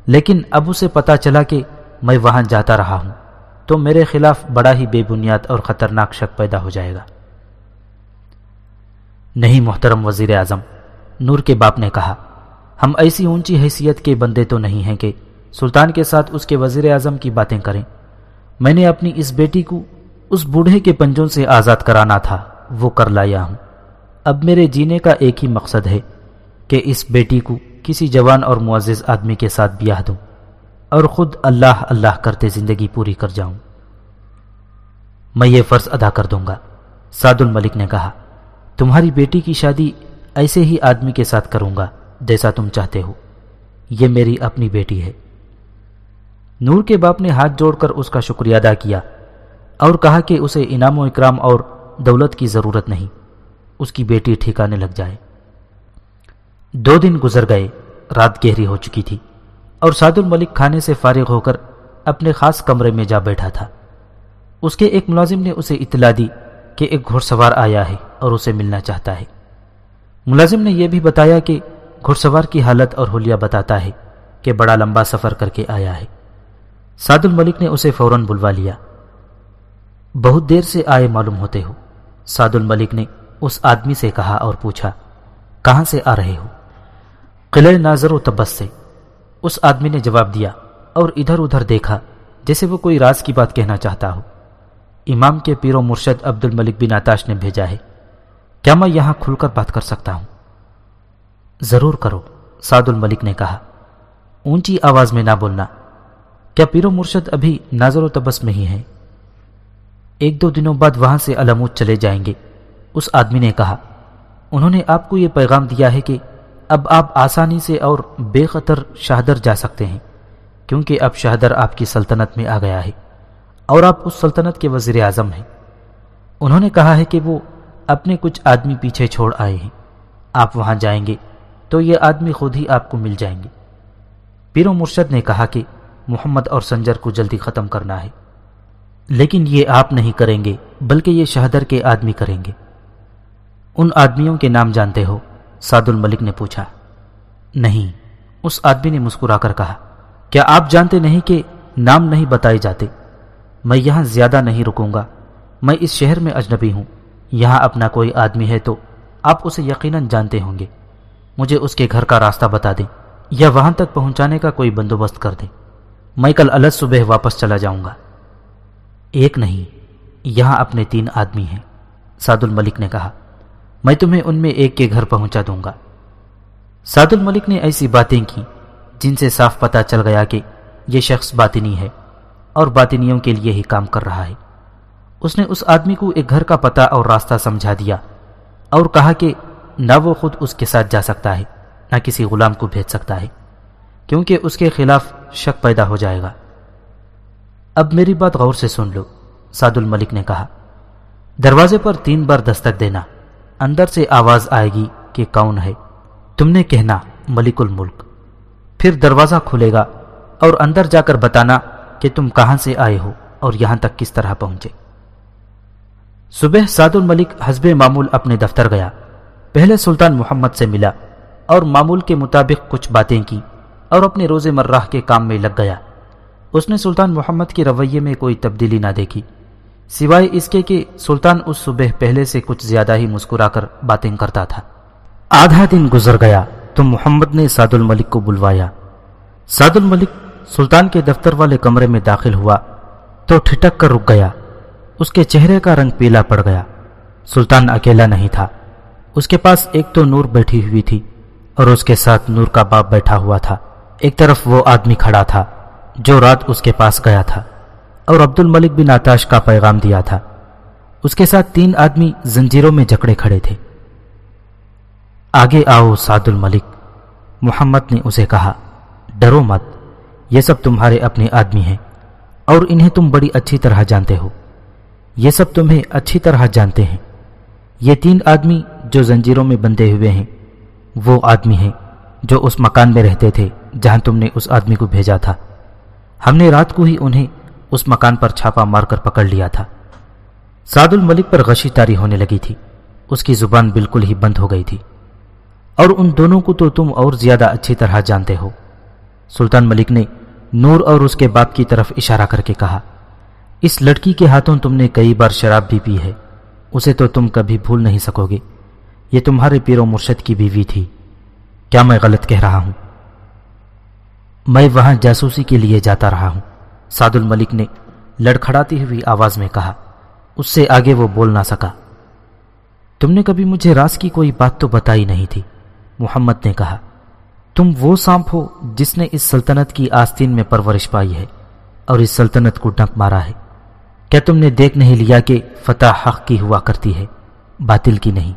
لیکن اب اسے پتا چلا کہ میں وہاں جاتا رہا ہوں، تو میرے خلاف بڑا ہی بے بنیاد اور خطرناک شک پیدا ہو جائے گا۔ نہیں محترم وزیر اعظم، نور کے باپ نے کہا، ہم ایسی اونچی حیثیت کے بندے تو نہیں ہیں کہ سلطان کے ساتھ اس کے وزیر اعظم کی باتیں کریں۔ میں نے اپنی اس بیٹی کو اس بوڑھے کے پنجوں سے آزاد کرانا تھا، وہ کر لایا ہوں۔ اب میرے جینے کا ایک ہی مقصد ہے کہ اس بیٹی کو کسی جوان اور معزز آدمی کے ساتھ بیاہ دوں اور خود اللہ اللہ کرتے زندگی پوری کر جاؤں۔ میں یہ فرض ادا کر دوں گا۔ سعد الملک نے کہا، تمہاری بیٹی کی شادی ایسے ہی آدمی کے ساتھ کروں گا جیسا تم چاہتے ہو۔ یہ میری اپنی بیٹی ہے۔ نور کے باپ نے ہاتھ جوڑ کر اس کا شکریہ ادا کیا اور کہا کہ اسے انعام و اکرام اور دولت کی ضرورت نہیں، اس کی بیٹی ٹھکانے لگ جائے۔ دو دن گزر گئے، رات گہری ہو چکی تھی، اور سعد الملک کھانے سے فارغ ہو کر اپنے خاص کمرے میں جا بیٹھا تھا۔ اس کے ایک ملازم نے اسے اطلاع دی کہ ایک گھڑ سوار آیا ہے اور اسے ملنا چاہتا ہے۔ ملازم نے یہ بھی بتایا کہ گھڑ سوار کی حالت اور حلیہ بتاتا ہے کہ بڑا لمبا سفر کر کے آیا ہے۔ سعد الملک نے اسے فوراً بلوا لیا۔ بہت دیر سے آئے معلوم ہوتے ہو، سعد الملک نے اس آدمی سے کہا اور پوچھا، کہاں سے آ رہے ہو؟ قلعہ ناظر و تبس سے۔ اس آدمی نے جواب دیا، اور ادھر ادھر دیکھا، جیسے وہ کوئی راز کی بات کہنا چاہتا ہو۔ امام کے پیر و مرشد عبد الملک بن آتاش نے بھیجا ہے۔ کیا میں یہاں کھل کر بات کر سکتا ہوں؟ ضرور کرو، سعد الملک نے کہا۔ اونچی آواز میں نہ بولنا۔ کیا پیر و مرشد ابھی ناظر و تبس میں ہی ہیں؟ ایک دو دنوں بعد وہاں سے علمود چلے جائیں گے۔ اس آدمی نے کہا، انہوں نے آپ کو یہ پیغام دیا ہے کہ اب آپ آسانی سے اور بے خطر شہدر جا سکتے ہیں، کیونکہ اب شہدر آپ کی سلطنت میں آ گیا ہے اور آپ اس سلطنت کے وزیر اعظم ہیں۔ انہوں نے کہا ہے کہ وہ اپنے کچھ آدمی پیچھے چھوڑ آئے ہیں۔ آپ وہاں جائیں گے تو یہ آدمی خود ہی آپ کو مل جائیں گے۔ پیرو مرشد نے کہا کہ محمد اور سنجر کو جلدی ختم کرنا ہے۔ لیکن یہ آپ نہیں کریں گے، بلکہ یہ شہدر کے آدمی کریں گے۔ ان آدمیوں کے نام جانتے ہو۔ سعد الملک نے پوچھا، نہیں، اس آدمی نے مسکرا کر کہا، کیا آپ جانتے نہیں کہ نام نہیں بتائے جاتے؟ میں یہاں زیادہ نہیں رکوں گا۔ میں اس شہر میں اجنبی ہوں۔ یہاں اپنا کوئی آدمی ہے تو آپ اسے یقیناً جانتے ہوں گے۔ مجھے اس کے گھر کا راستہ بتا دیں یا وہاں تک پہنچانے کا کوئی بندوبست کر دیں۔ میں کل الگ صبح واپس چلا جاؤں گا۔ ایک نہیں، یہاں اپنے تین آدمی ہیں۔ سعد الملک نے کہا میں تمہیں ان میں ایک کے گھر پہنچا دوں گا۔ سعد الملک نے ایسی باتیں کی جن سے صاف پتا چل گیا کہ یہ شخص باطنی ہے اور باطنیوں کے لیے ہی کام کر رہا ہے۔ اس نے اس آدمی کو ایک گھر کا پتہ اور راستہ سمجھا دیا اور کہا کہ نہ وہ خود اس کے ساتھ جا سکتا ہے، نہ کسی غلام کو بھیج سکتا ہے، کیونکہ اس کے خلاف شک پیدا ہو جائے گا۔ اب میری بات غور سے سن لو، سعد الملک نے کہا۔ دروازے پر تین بار دستک دینا۔ اندر سے آواز آئے گی کہ کون ہے؟ تم نے کہنا، ملک الملک۔ پھر دروازہ کھلے گا اور اندر جا کر بتانا کہ تم کہاں سے آئے ہو اور یہاں تک کس طرح پہنچے۔ صبح سعد الملک حزب معمول اپنے دفتر گیا۔ پہلے سلطان محمد سے ملا اور معمول کے مطابق کچھ باتیں کی اور اپنے روز مرہ کے کام میں لگ گیا۔ اس نے سلطان محمد کے رویے میں کوئی تبدیلی نہ دیکھی۔ سوائے اس کے کہ سلطان اس صبح پہلے سے کچھ زیادہ ہی مسکرا کر باتیں کرتا تھا۔ آدھا دن گزر گیا تو محمد نے سعد الملک کو بلوایا۔ سعد الملک سلطان کے دفتر والے کمرے میں داخل ہوا تو ٹھٹک کر رک گیا۔ اس کے چہرے کا رنگ پیلا پڑ گیا۔ سلطان اکیلا نہیں تھا۔ اس کے پاس ایک تو نور بیٹھی ہوئی تھی اور اس کے ساتھ نور کا باپ بیٹھا ہوا تھا۔ ایک طرف وہ آدمی کھڑا تھا جو رات اس کے پاس گیا تھا۔ اور عبد الملک بن آتاش کا پیغام دیا تھا۔ اس کے ساتھ تین آدمی زنجیروں میں جکڑے کھڑے تھے۔ آگے آؤ سعد الملک محمد نے اسے کہا، ڈرو مت، یہ سب تمہارے اپنے آدمی ہیں، اور انہیں تم بڑی اچھی طرح جانتے ہو۔ یہ سب تمہیں اچھی طرح جانتے ہیں۔ یہ تین آدمی جو زنجیروں میں بندے ہوئے ہیں، وہ آدمی ہیں جو اس مکان میں رہتے تھے جہاں تم نے اس آدمی کو بھیجا تھا۔ ہم نے رات کو ہی انہیں اس مکان پر چھاپا مار کر پکڑ لیا تھا۔ سعد الملک پر غشی تاری ہونے لگی تھی۔ اس کی زبان بالکل ہی بند ہو گئی تھی۔ اور ان دونوں کو تو تم اور زیادہ اچھی طرح جانتے ہو۔ سلطان ملک نے نور اور اس کے باپ کی طرف اشارہ کر کے کہا، اس لڑکی کے ہاتھوں تم نے کئی بار شراب بھی پی ہے۔ اسے تو تم کبھی بھول نہیں سکو گے۔ یہ تمہارے پیر و مرشد کی بیوی تھی۔ کیا میں غلط کہہ رہا ہوں؟ میں وہاں جاسوسی کے لیے جاتا رہا ہوں۔ سعد الملک نے لڑکھڑاتی ہوئی آواز میں کہا، اس سے آگے وہ بول نہ سکا۔ تم نے کبھی مجھے راز کی کوئی بات تو بتائی نہیں تھی، محمد نے کہا۔ تم وہ سانپ ہو جس نے اس سلطنت کی آستین میں پرورش پائی ہے اور اس سلطنت کو ڈنک مارا ہے۔ کیا تم نے دیکھ نہیں لیا کہ فتح حق کی ہوا کرتی ہے، باطل کی نہیں۔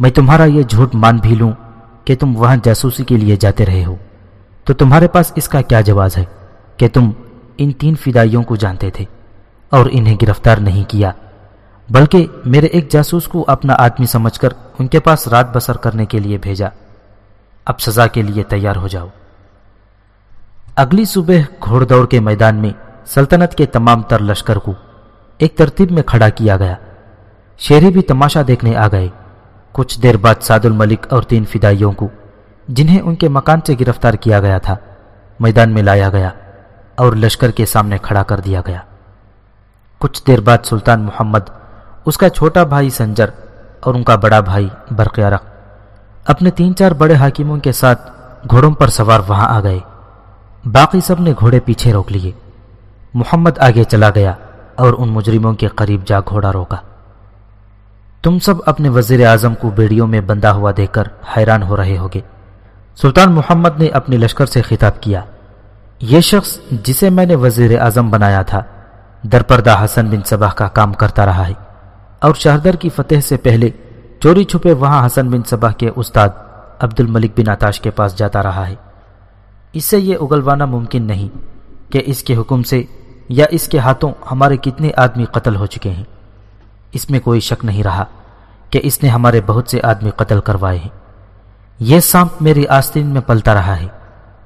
میں تمہارا یہ جھوٹ مان بھی لوں کہ تم وہاں جاسوسی کے لیے جاتے رہے ہو۔ تو تمہارے پاس اس کا کیا جواز ہے کہ تم ان تین فدائیوں کو جانتے تھے اور انہیں گرفتار نہیں کیا، بلکہ میرے ایک جاسوس کو اپنا آدمی سمجھ کر ان کے پاس رات بسر کرنے کے لیے بھیجا۔ اب سزا کے لیے تیار ہو جاؤ۔ اگلی صبح گھوڑ دوڑ کے میدان میں سلطنت کے تمام تر لشکر کو ایک ترتیب میں کھڑا کیا گیا۔ شیری بھی تماشا دیکھنے آ گئے۔ کچھ دیر بعد سعد الملک اور تین فدائیوں کو، جنہیں ان کے مکان سے گرفتار کیا گیا تھا، میدان میں لایا گیا۔ اور لشکر کے سامنے کھڑا کر دیا گیا۔ کچھ دیر بعد سلطان محمد، اس کا چھوٹا بھائی سنجر اور ان کا بڑا بھائی برقیارق اپنے تین چار بڑے حاکموں کے ساتھ گھوڑوں پر سوار وہاں آ گئے۔ باقی سب نے گھوڑے پیچھے روک لیے۔ محمد آگے چلا گیا اور ان مجرموں کے قریب جا گھوڑا روکا۔ تم سب اپنے وزیر اعظم کو بیڑیوں میں بندہ ہوا دیکھ کر حیران ہو رہے ہوگے۔ سلطان محمد نے اپنے لشکر سے خطاب کیا۔ یہ شخص جسے میں نے وزیر اعظم بنایا تھا، درپردہ حسن بن صبح کا کام کرتا رہا ہے۔ اور شہردر کی فتح سے پہلے چوری چھپے وہاں حسن بن صبح کے استاد عبد الملک بن آتاش کے پاس جاتا رہا ہے۔ اس سے یہ اگلوانا ممکن نہیں کہ اس کے حکم سے یا اس کے ہاتھوں ہمارے کتنے آدمی قتل ہو چکے ہیں۔ اس میں کوئی شک نہیں رہا کہ اس نے ہمارے بہت سے آدمی قتل کروائے ہیں۔ یہ سانپ میری آستین میں پلتا رہا ہے۔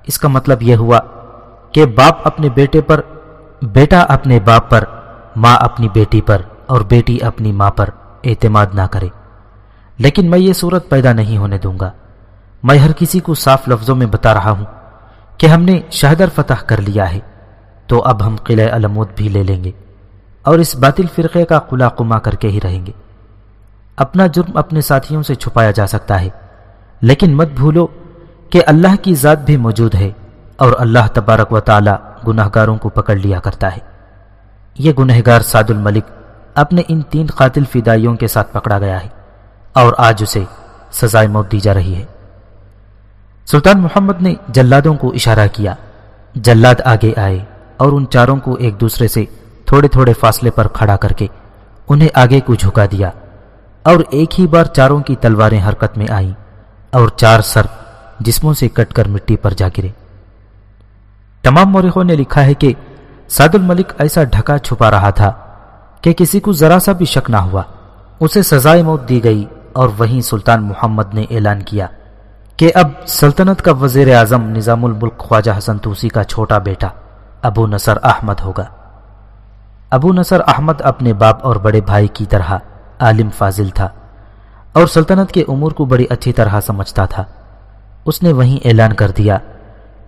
اس کا مطلب یہ ہوا کہ باپ اپنے بیٹے پر، بیٹا اپنے باپ پر، ماں اپنی بیٹی پر اور بیٹی اپنی ماں پر اعتماد نہ کرے۔ لیکن میں یہ صورت پیدا نہیں ہونے دوں گا۔ میں ہر کسی کو صاف لفظوں میں بتا رہا ہوں کہ ہم نے شہدر فتح کر لیا ہے، تو اب ہم قلعہ علمود بھی لے لیں گے اور اس باطل فرقے کا قلا قما کر کے ہی رہیں گے۔ اپنا جرم اپنے ساتھیوں سے چھپایا جا سکتا ہے، لیکن مت بھولو کہ اللہ کی ذات بھی موجود ہے۔ اور اللہ تبارک و تعالی گناہ گاروں کو پکڑ لیا کرتا ہے۔ یہ گنہ گار سعد الملک اپنے ان تین قاتل فدائیوں کے ساتھ پکڑا گیا ہے اور آج اسے سزائے موت دی جا رہی ہے۔ سلطان محمد نے جلادوں کو اشارہ کیا۔ جلاد آگے آئے اور ان چاروں کو ایک دوسرے سے تھوڑے تھوڑے فاصلے پر کھڑا کر کے انہیں آگے کو جھکا دیا اور ایک ہی بار چاروں کی تلواریں حرکت میں آئیں اور چار سر جسموں سے کٹ کر مٹی پر جا گرے۔ تمام مورخوں نے لکھا ہے کہ سعد الملک ایسا ڈھکا چھپا رہا تھا کہ کسی کو ذرا سا بھی شک نہ ہوا۔ اسے سزائے موت دی گئی اور وہیں سلطان محمد نے اعلان کیا کہ اب سلطنت کا وزیر اعظم نظام الملک خواجہ حسن توسی کا چھوٹا بیٹا ابو نصر احمد ہوگا۔ ابو نصر احمد اپنے باپ اور بڑے بھائی کی طرح عالم فاضل تھا اور سلطنت کے امور کو بڑی اچھی طرح سمجھتا تھا۔ اس نے وہیں اعلان کر دیا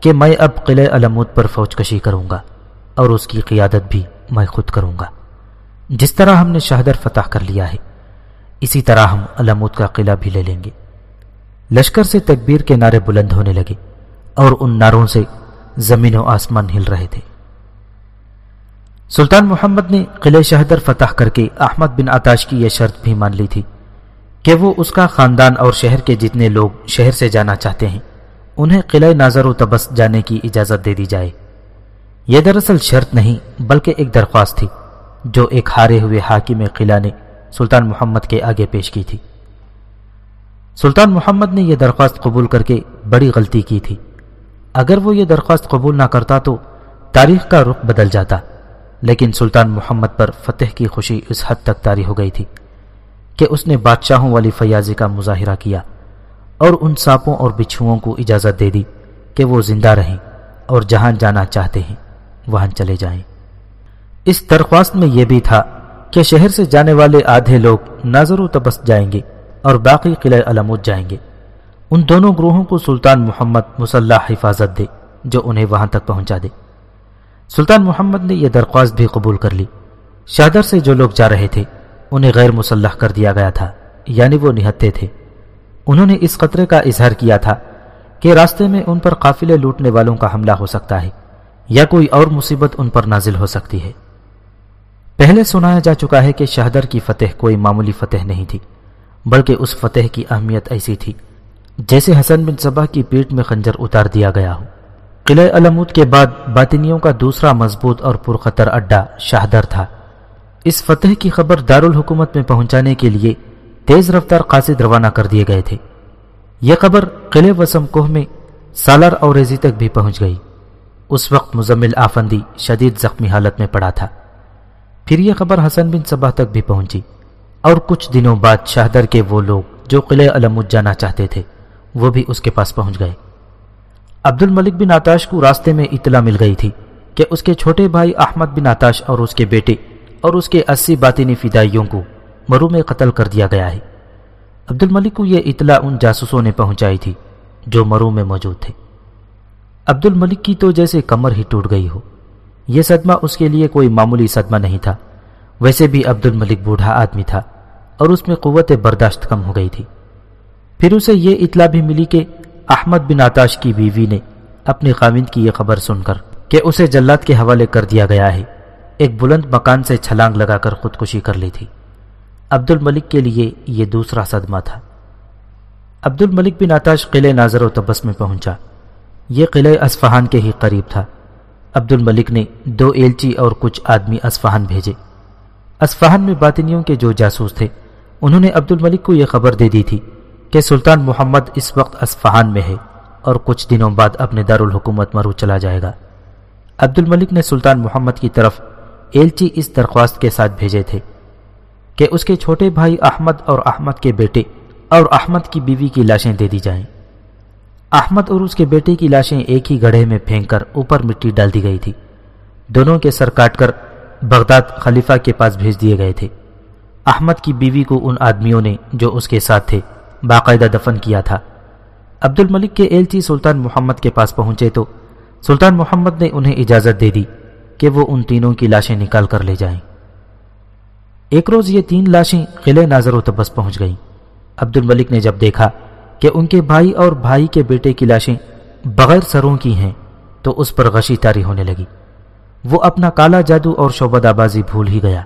کہ میں اب قلعہ علمود پر فوج کشی کروں گا اور اس کی قیادت بھی میں خود کروں گا۔ جس طرح ہم نے شہدر فتح کر لیا ہے، اسی طرح ہم علمود کا قلعہ بھی لے لیں گے۔ لشکر سے تکبیر کے نعرے بلند ہونے لگے اور ان ناروں سے زمین و آسمان ہل رہے تھے۔ سلطان محمد نے قلعہ شہدر فتح کر کے احمد بن آتاش کی یہ شرط بھی مان لی تھی کہ وہ اس کا خاندان اور شہر کے جتنے لوگ شہر سے جانا چاہتے ہیں انہیں قلعہ ناظر و تبس جانے کی اجازت دے دی جائے۔ یہ دراصل شرط نہیں، بلکہ ایک درخواست تھی، جو ایک ہارے ہوئے حاکم قلعہ نے سلطان محمد کے آگے پیش کی تھی۔ سلطان محمد نے یہ درخواست قبول کر کے بڑی غلطی کی تھی۔ اگر وہ یہ درخواست قبول نہ کرتا تو تاریخ کا رخ بدل جاتا، لیکن سلطان محمد پر فتح کی خوشی اس حد تک تاری ہو گئی تھی کہ اس نے بادشاہوں والی فیاضی کا مظاہرہ کیا۔ اور ان سانپوں اور بچھوؤں کو اجازت دے دی کہ وہ زندہ رہیں اور جہاں جانا چاہتے ہیں، وہاں چلے جائیں۔ اس درخواست میں یہ بھی تھا کہ شہر سے جانے والے آدھے لوگ ناظر و تبس جائیں گے اور باقی قلعہ علمود جائیں گے۔ ان دونوں گروہوں کو سلطان محمد مسلح حفاظت دے، جو انہیں وہاں تک پہنچا دے۔ سلطان محمد نے یہ درخواست بھی قبول کر لی۔ شادر سے جو لوگ جا رہے تھے، انہیں غیر مسلح کر دیا گیا تھا یعنی وہ نہتے تھے۔ انہوں نے اس خطرے کا اظہار کیا تھا کہ راستے میں ان پر قافلے لوٹنے والوں کا حملہ ہو سکتا ہے یا کوئی اور مصیبت ان پر نازل ہو سکتی ہے۔ پہلے سنایا جا چکا ہے کہ شہدر کی فتح کوئی معمولی فتح نہیں تھی، بلکہ اس فتح کی اہمیت ایسی تھی جیسے حسن بن صبا کی پیٹ میں خنجر اتار دیا گیا ہو۔ قلعہ علمود کے بعد باطنیوں کا دوسرا مضبوط اور پرخطر اڈا شاہدر تھا۔ اس فتح کی خبر دارالحکومت میں پہنچانے کے لیے تیز رفتار قاصد روانہ کر دیے گئے تھے۔ یہ خبر قلعہ وسم کوہ میں سالار اور ریزی تک بھی پہنچ گئی۔ اس وقت مزمل آفندی شدید زخمی حالت میں پڑا تھا۔ پھر یہ خبر حسن بن صبح تک بھی پہنچی۔ اور کچھ دنوں بعد شہدر کے وہ لوگ جو قلعہ علمود جانا چاہتے تھے، وہ بھی اس کے پاس پہنچ گئے۔ عبد الملک بن آتاش کو راستے میں اطلاع مل گئی تھی کہ اس کے چھوٹے بھائی احمد بن آتاش اور اس کے بیٹے اور اس کے اسی باطنی فدائیوں کو مرو میں قتل کر دیا گیا ہے۔ عبد الملک کو یہ اطلاع ان جاسوسوں نے پہنچائی تھی جو مرو میں موجود تھے۔ عبد الملک کی تو جیسے کمر ہی ٹوٹ گئی ہو۔ یہ صدمہ اس کے لیے کوئی معمولی صدمہ نہیں تھا۔ ویسے بھی عبد الملک بوڑھا آدمی تھا اور اس میں قوت برداشت کم ہو گئی تھی۔ پھر اسے یہ اطلاع بھی ملی کہ احمد بن آتاش کی بیوی نے اپنے خامند کی یہ خبر سن کر کہ اسے جلات کے حوالے کر دیا گیا ہے۔ ایک بلند مکان سے چھلانگ لگا کر خودکشی کر لی تھی۔ عبد الملک کے لیے یہ دوسرا صدمہ تھا۔ عبد الملک بن آتاش قلعہ ناظر و تبس میں پہنچا۔ یہ قلعہ اسفہان کے ہی قریب تھا۔ عبد الملک نے دو ایلچی اور کچھ آدمی اسفہان بھیجے۔ اسفہان میں باطنیوں کے جو جاسوس تھے، انہوں نے عبد الملک کو یہ خبر دے دی تھی کہ سلطان محمد اس وقت اسفہان میں ہے اور کچھ دنوں بعد اپنے دارالحکومت مرو چلا جائے گا۔ عبد الملک نے سلطان محمد کی طرف ایلچی اس درخواست کے ساتھ بھیجے تھے۔ کہ اس کے چھوٹے بھائی احمد اور احمد کے بیٹے اور احمد کی بیوی کی لاشیں دے دی جائیں۔ احمد اور اس کے بیٹے کی لاشیں ایک ہی گڑھے میں پھینک کر اوپر مٹی ڈال دی گئی تھی۔ دونوں کے سر کاٹ کر بغداد خلیفہ کے پاس بھیج دیے گئے تھے۔ احمد کی بیوی کو ان آدمیوں نے جو اس کے ساتھ تھے باقاعدہ دفن کیا تھا۔ عبد الملک کے ایلچی سلطان محمد کے پاس پہنچے تو سلطان محمد نے انہیں اجازت دے دی کہ وہ ان تینوں کی لاشیں نکال کر لے جائیں۔ ایک روز یہ تین لاشیں قلعہ ناظر و تبس پہنچ گئیں۔ عبد الملک نے جب دیکھا کہ ان کے بھائی اور بھائی کے بیٹے کی لاشیں بغیر سروں کی ہیں، تو اس پر غشی تاری ہونے لگی۔ وہ اپنا کالا جادو اور شعبد آبازی بھول ہی گیا۔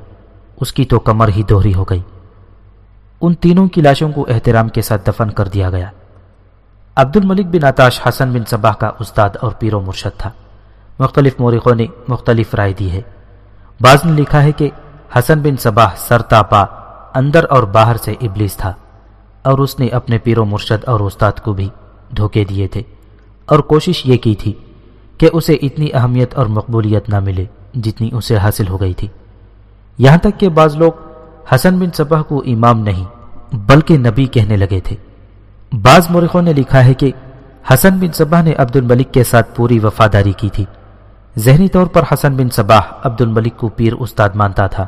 اس کی تو کمر ہی دوہری ہو گئی۔ ان تینوں کی لاشوں کو احترام کے ساتھ دفن کر دیا گیا۔ عبد الملک بن آتاش حسن بن صباح کا استاد اور پیر و مرشد تھا۔ مختلف مورخوں نے مختلف رائے دی ہے۔ بعض نے لکھا ہے کہ حسن بن صباح سرتاپا اندر اور باہر سے ابلیس تھا اور اس نے اپنے پیر و مرشد اور استاد کو بھی دھوکے دیے تھے اور کوشش یہ کی تھی کہ اسے اتنی اہمیت اور مقبولیت نہ ملے جتنی اسے حاصل ہو گئی تھی۔ یہاں تک کہ بعض لوگ حسن بن صبح کو امام نہیں بلکہ نبی کہنے لگے تھے۔ بعض مرخوں نے لکھا ہے کہ حسن بن صبح نے عبد الملک کے ساتھ پوری وفاداری کی تھی۔ ذہنی طور پر حسن بن صباح عبد الملک کو پیر استاد مانتا تھا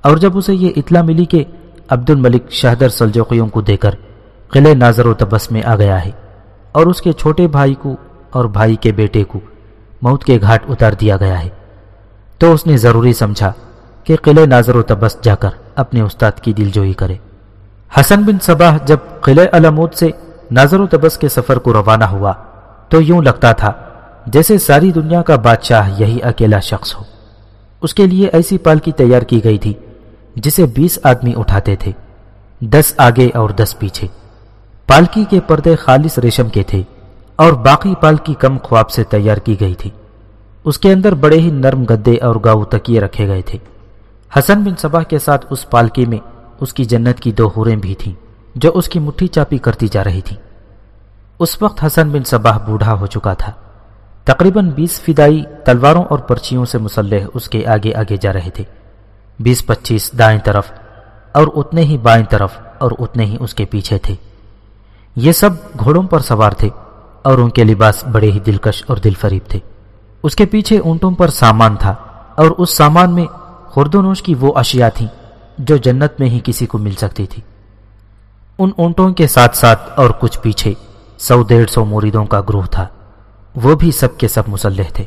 اور جب اسے یہ اطلاع ملی کہ عبد الملک شہدر سلجوقیوں کو دے کر قلعے ناظر و تبس میں آ گیا ہے اور اس کے چھوٹے بھائی کو اور بھائی کے بیٹے کو موت کے گھاٹ اتار دیا گیا ہے تو اس نے ضروری سمجھا کہ قلعے ناظر و تبس جا کر اپنے استاد کی دل جوئی کرے۔ حسن بن صباح جب قلعہ علمود سے ناظر و تبس کے سفر کو روانہ ہوا تو یوں لگتا تھا جیسے ساری دنیا کا بادشاہ یہی اکیلا شخص ہو۔ اس کے لیے ایسی پالکی تیار کی گئی تھی جسے بیس آدمی اٹھاتے تھے، دس آگے اور دس پیچھے۔ پالکی کے پردے خالص ریشم کے تھے اور باقی پالکی کم خواب سے تیار کی گئی تھی۔ اس کے اندر بڑے ہی نرم گدے اور گاؤ تکیے رکھے گئے تھے۔ حسن بن صبح کے ساتھ اس پالکی میں اس کی جنت کی دو ہوریں بھی تھیں جو اس کی مٹھی چاپی کرتی جا رہی تھی اس وقت حسن بن صبح بوڑھا ہو چکا تھا۔ تقریباً بیس فدائی تلواروں اور پرچیوں سے مسلح اس کے آگے آگے جا رہے تھے۔ بیس پچیس دائیں طرف اور اتنے ہی بائیں طرف اور اتنے ہی اس کے پیچھے تھے۔ یہ سب گھوڑوں پر سوار تھے اور ان کے لباس بڑے ہی دلکش اور دل فریب تھے۔ اس کے پیچھے اونٹوں پر سامان تھا اور اس سامان میں خوردونوش کی وہ اشیاء تھیں جو جنت میں ہی کسی کو مل سکتی تھی۔ ان اونٹوں کے ساتھ ساتھ اور کچھ پیچھے سو ڈیڑھ سو موریدوں کا گروہ تھا۔ وہ بھی سب کے سب مسلح تھے۔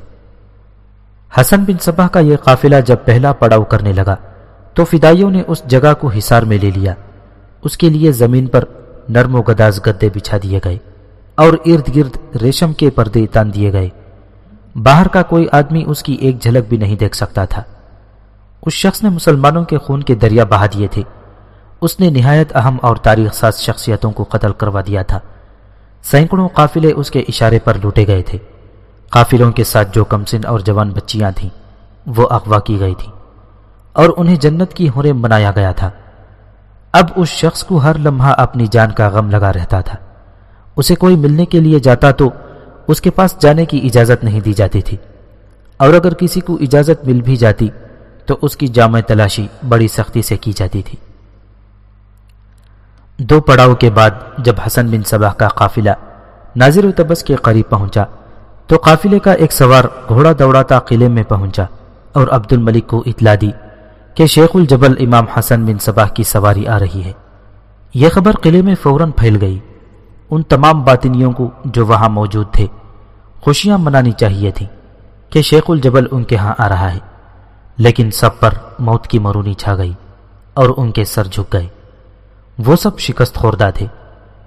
حسن بن صبح کا یہ قافلہ جب پہلا پڑاؤ کرنے لگا، تو فدائیوں نے اس جگہ کو حصار میں لے لیا۔ اس کے لیے زمین پر نرم و گداز گدے بچھا دیے گئے اور ارد گرد ریشم کے پردے تان دیے گئے۔ باہر کا کوئی آدمی اس کی ایک جھلک بھی نہیں دیکھ سکتا تھا۔ اس شخص نے مسلمانوں کے خون کے دریا بہا دیے تھے۔ اس نے نہایت اہم اور تاریخ ساز شخصیتوں کو قتل کروا دیا تھا۔ سینکڑوں قافلے اس کے اشارے پر لوٹے گئے تھے۔ قافلوں کے ساتھ جو کمسن اور جوان بچیاں تھیں، وہ اغوا کی گئی تھی اور انہیں جنت کی ہوریں بنایا گیا تھا۔ اب اس شخص کو ہر لمحہ اپنی جان کا غم لگا رہتا تھا۔ اسے کوئی ملنے کے لیے جاتا تو اس کے پاس جانے کی اجازت نہیں دی جاتی تھی۔ اور اگر کسی کو اجازت مل بھی جاتی تو اس کی جامع تلاشی بڑی سختی سے کی جاتی تھی۔ دو پڑاؤ کے بعد جب حسن بن صبح کا قافلہ ناظر و تبس کے قریب پہنچا، تو قافلے کا ایک سوار گھوڑا دوڑاتا قلعے میں پہنچا اور عبد الملک کو اطلاع دی کہ شیخ الجبل امام حسن بن صباح کی سواری آ رہی ہے۔ یہ خبر قلعے میں فوراً پھیل گئی۔ ان تمام باطنیوں کو جو وہاں موجود تھے، خوشیاں منانی چاہیے تھیں کہ شیخ الجبل ان کے ہاں آ رہا ہے، لیکن سب پر موت کی مرونی چھا گئی اور ان کے سر جھک گئے۔ وہ سب شکست خوردہ تھے۔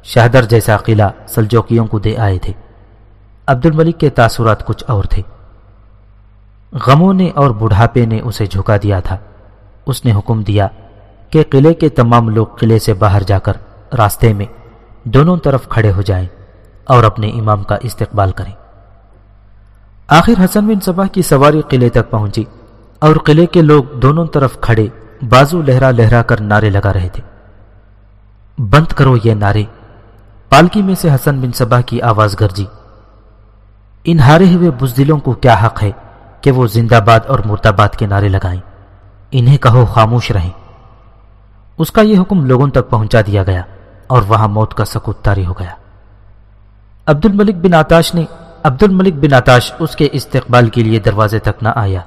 شہدر جیسا قلعہ سلجوکیوں کو دے آئے تھے۔ عبد الملک کے تاثرات کچھ اور تھے۔ غموں نے اور بڑھاپے نے اسے جھکا دیا تھا۔ اس نے حکم دیا کہ قلعے کے تمام لوگ قلعے سے باہر جا کر راستے میں دونوں طرف کھڑے ہو جائیں اور اپنے امام کا استقبال کریں۔ آخر حسن بن صبح کی سواری قلعے تک پہنچی اور قلعے کے لوگ دونوں طرف کھڑے بازو لہرا لہرا کر نعرے لگا رہے تھے۔ بند کرو یہ نعرے۔ پالکی میں سے حسن بن صبح کی آواز گرجی۔ ان ہارے ہوئے بزدلوں کو کیا حق ہے کہ وہ زندہ باد اور مرتباد کے نعرے لگائیں؟ انہیں کہو خاموش رہیں۔ اس کا یہ حکم لوگوں تک پہنچا دیا گیا اور وہاں موت کا سکوت تاری ہو گیا۔ عبد الملک بن آتاش نے عبد الملک بن آتاش اس کے استقبال کے لیے دروازے تک نہ آیا۔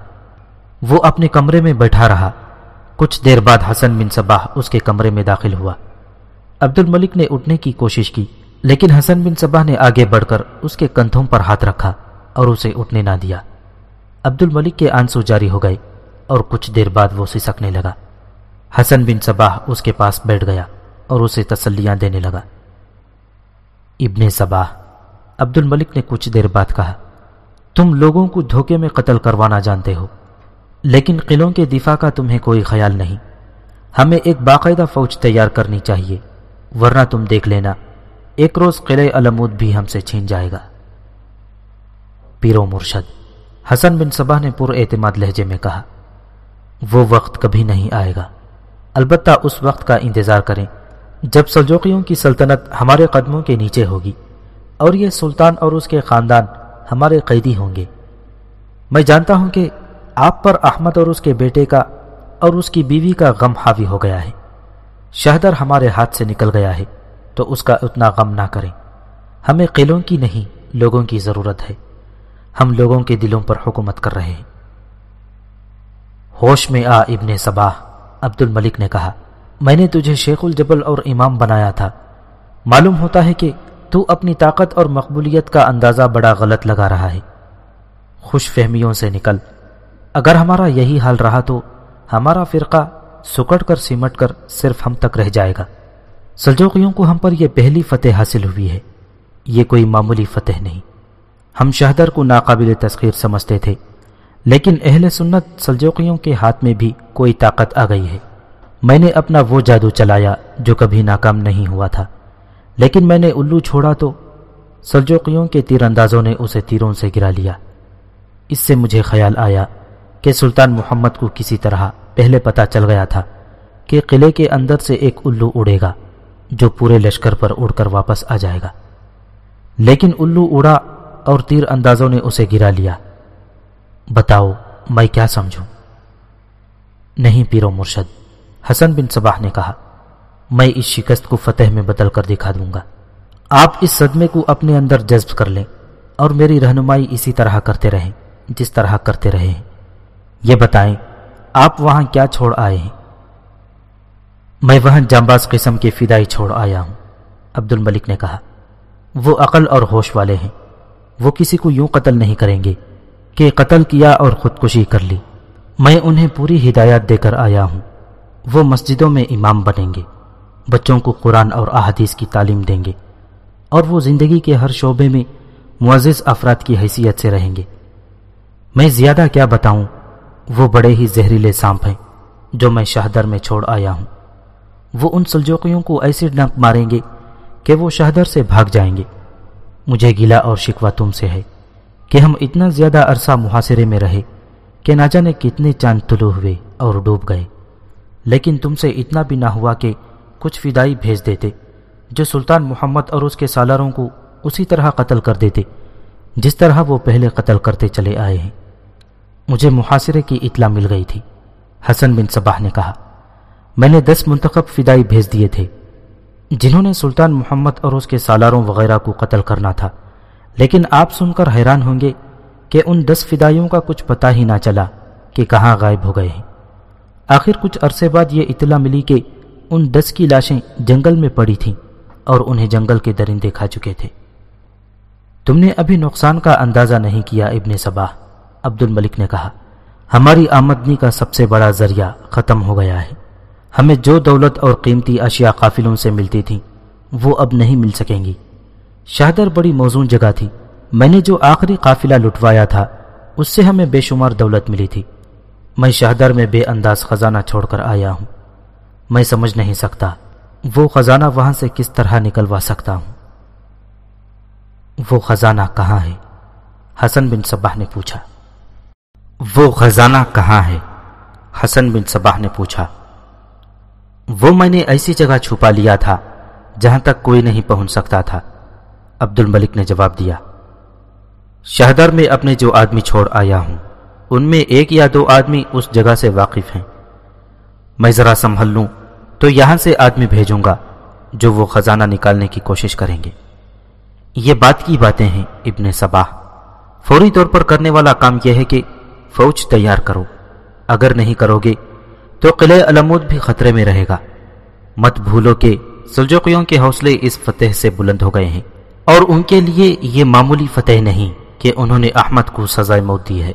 وہ اپنے کمرے میں بیٹھا رہا۔ کچھ دیر بعد حسن بن صباح اس کے کمرے میں داخل ہوا۔ عبد الملک نے اٹھنے کی کوشش کی، لیکن حسن بن صباح نے آگے بڑھ کر اس کے کندھوں پر ہاتھ رکھا اور اسے اٹھنے نہ دیا۔ عبد الملک کے آنسو جاری ہو گئے اور کچھ دیر بعد وہ سسکنے لگا۔ حسن بن صباح اس کے پاس بیٹھ گیا اور اسے تسلیاں دینے لگا۔ ابن صباح عبد الملک نے کچھ دیر بعد کہا، تم لوگوں کو دھوکے میں قتل کروانا جانتے ہو، لیکن قلعوں کے دفاع کا تمہیں کوئی خیال نہیں۔ ہمیں ایک باقاعدہ فوج تیار کرنی چاہیے۔ ورنہ تم دیکھ لینا، ایک روز قلعہ علمود بھی ہم سے چھین جائے گا۔ پیرو مرشد، حسن بن صبح نے پر اعتماد لہجے میں کہا، وہ وقت کبھی نہیں آئے گا۔ البتہ اس وقت کا انتظار کریں، جب سلجوقیوں کی سلطنت ہمارے قدموں کے نیچے ہوگی اور یہ سلطان اور اس کے خاندان ہمارے قیدی ہوں گے۔ میں جانتا ہوں کہ آپ پر احمد اور اس کے بیٹے کا اور اس کی بیوی کا غم حاوی ہو گیا ہے۔ شہدر ہمارے ہاتھ سے نکل گیا ہے، تو اس کا اتنا غم نہ کریں۔ ہمیں قلعوں کی نہیں، لوگوں کی ضرورت ہے۔ ہم لوگوں کے دلوں پر حکومت کر رہے ہیں۔ ہوش میں آ ابن صباح عبد الملک نے کہا، میں نے تجھے شیخ الجبل اور امام بنایا تھا۔ معلوم ہوتا ہے کہ تو اپنی طاقت اور مقبولیت کا اندازہ بڑا غلط لگا رہا ہے۔ خوش فہمیوں سے نکل۔ اگر ہمارا یہی حال رہا تو ہمارا فرقہ سکڑ کر سمٹ کر صرف ہم تک رہ جائے گا۔ سلجوقیوں کو ہم پر یہ پہلی فتح حاصل ہوئی ہے۔ یہ کوئی معمولی فتح نہیں۔ ہم شہدر کو ناقابل تسخیر سمجھتے تھے، لیکن اہل سنت سلجوقیوں کے ہاتھ میں بھی کوئی طاقت آ گئی ہے۔ میں نے اپنا وہ جادو چلایا جو کبھی ناکام نہیں ہوا تھا۔ لیکن میں نے الو چھوڑا تو سلجوقیوں کے تیر اندازوں نے اسے تیروں سے گرا لیا۔ اس سے مجھے خیال آیا کہ سلطان محمد کو کسی طرح پہلے پتا چل گیا تھا کہ قلعے کے اندر سے ایک الو اڑے گا جو پورے لشکر پر اڑ کر واپس آ جائے گا۔ لیکن الو اڑا اور تیر اندازوں نے اسے گرا لیا۔ بتاؤ، میں کیا سمجھوں؟ نہیں پیرو مرشد، حسن بن صباح نے کہا، میں اس شکست کو فتح میں بدل کر دکھا دوں گا۔ آپ اس صدمے کو اپنے اندر جذب کر لیں اور میری رہنمائی اسی طرح کرتے رہیں، جس طرح کرتے رہے ہیں۔ یہ بتائیں، آپ وہاں کیا چھوڑ آئے ہیں؟ میں وہاں جامباز قسم کے فدائی چھوڑ آیا ہوں عبد الملک نے کہا۔ وہ عقل اور ہوش والے ہیں۔ وہ کسی کو یوں قتل نہیں کریں گے کہ قتل کیا اور خودکشی کر لی۔ میں انہیں پوری ہدایات دے کر آیا ہوں۔ وہ مسجدوں میں امام بنیں گے۔ بچوں کو قرآن اور احادیث کی تعلیم دیں گے۔ اور وہ زندگی کے ہر شعبے میں معزز افراد کی حیثیت سے رہیں گے۔ میں زیادہ کیا بتاؤں؟ وہ بڑے ہی زہریلے سانپ ہیں جو میں شہدر میں چھوڑ آیا ہوں۔ وہ ان سلجوکیوں کو ایسے ڈنک ماریں گے کہ وہ شہدر سے بھاگ جائیں گے۔ مجھے گلا اور شکوہ تم سے ہے کہ ہم اتنا زیادہ عرصہ محاصرے میں رہے کہ نہ جانے کتنے چاند طلوع ہوئے اور ڈوب گئے۔ لیکن تم سے اتنا بھی نہ ہوا کہ کچھ فدائی بھیج دیتے جو سلطان محمد اور اس کے سالاروں کو اسی طرح قتل کر دیتے، جس طرح وہ پہلے قتل کرتے چلے آئے ہیں۔ مجھے محاصرے کی اطلاع مل گئی تھی۔ حسن بن صباح نے کہا، میں نے دس منتخب فدائی بھیج دیے تھے، جنہوں نے سلطان محمد اور اس کے سالاروں وغیرہ کو قتل کرنا تھا۔ لیکن آپ سن کر حیران ہوں گے کہ ان دس فدائیوں کا کچھ پتہ ہی نہ چلا کہ کہاں غائب ہو گئے ہیں۔ آخر کچھ عرصے بعد یہ اطلاع ملی کہ ان دس کی لاشیں جنگل میں پڑی تھیں اور انہیں جنگل کے درندے کھا چکے تھے۔ تم نے ابھی نقصان کا اندازہ نہیں کیا، ابن صباح۔ عبد الملک نے کہا، ہماری آمدنی کا سب سے بڑا ذریعہ ختم ہو گیا ہے۔ ہمیں جو دولت اور قیمتی اشیاء قافلوں سے ملتی تھیں، وہ اب نہیں مل سکیں گی۔ شہدر بڑی موزون جگہ تھی۔ میں نے جو آخری قافلہ لٹوایا تھا، اس سے ہمیں بے شمار دولت ملی تھی۔ میں شہدر میں بے انداز خزانہ چھوڑ کر آیا ہوں۔ میں سمجھ نہیں سکتا وہ خزانہ وہاں سے کس طرح نکلوا سکتا ہوں۔ وہ خزانہ کہاں ہے؟ حسن بن صباح نے پوچھا۔ وہ خزانہ کہاں ہے؟ حسن بن صباح نے پوچھا۔ وہ میں نے ایسی جگہ چھپا لیا تھا جہاں تک کوئی نہیں پہنچ سکتا تھا۔ عبد الملک نے جواب دیا۔ شہدر میں اپنے جو آدمی چھوڑ آیا ہوں، ان میں ایک یا دو آدمی اس جگہ سے واقف ہیں۔ میں ذرا سنبھل لوں تو یہاں سے آدمی بھیجوں گا جو وہ خزانہ نکالنے کی کوشش کریں گے۔ یہ بات کی باتیں ہیں، ابن صباح۔ فوری طور پر کرنے والا کام یہ ہے کہ فوج تیار کرو۔ اگر نہیں کرو گے تو قلعہ علمود بھی خطرے میں رہے گا۔ مت بھولو کہ سلجوقیوں کے حوصلے اس فتح سے بلند ہو گئے ہیں۔ اور ان کے لیے یہ معمولی فتح نہیں کہ انہوں نے احمد کو سزائے موت دی ہے۔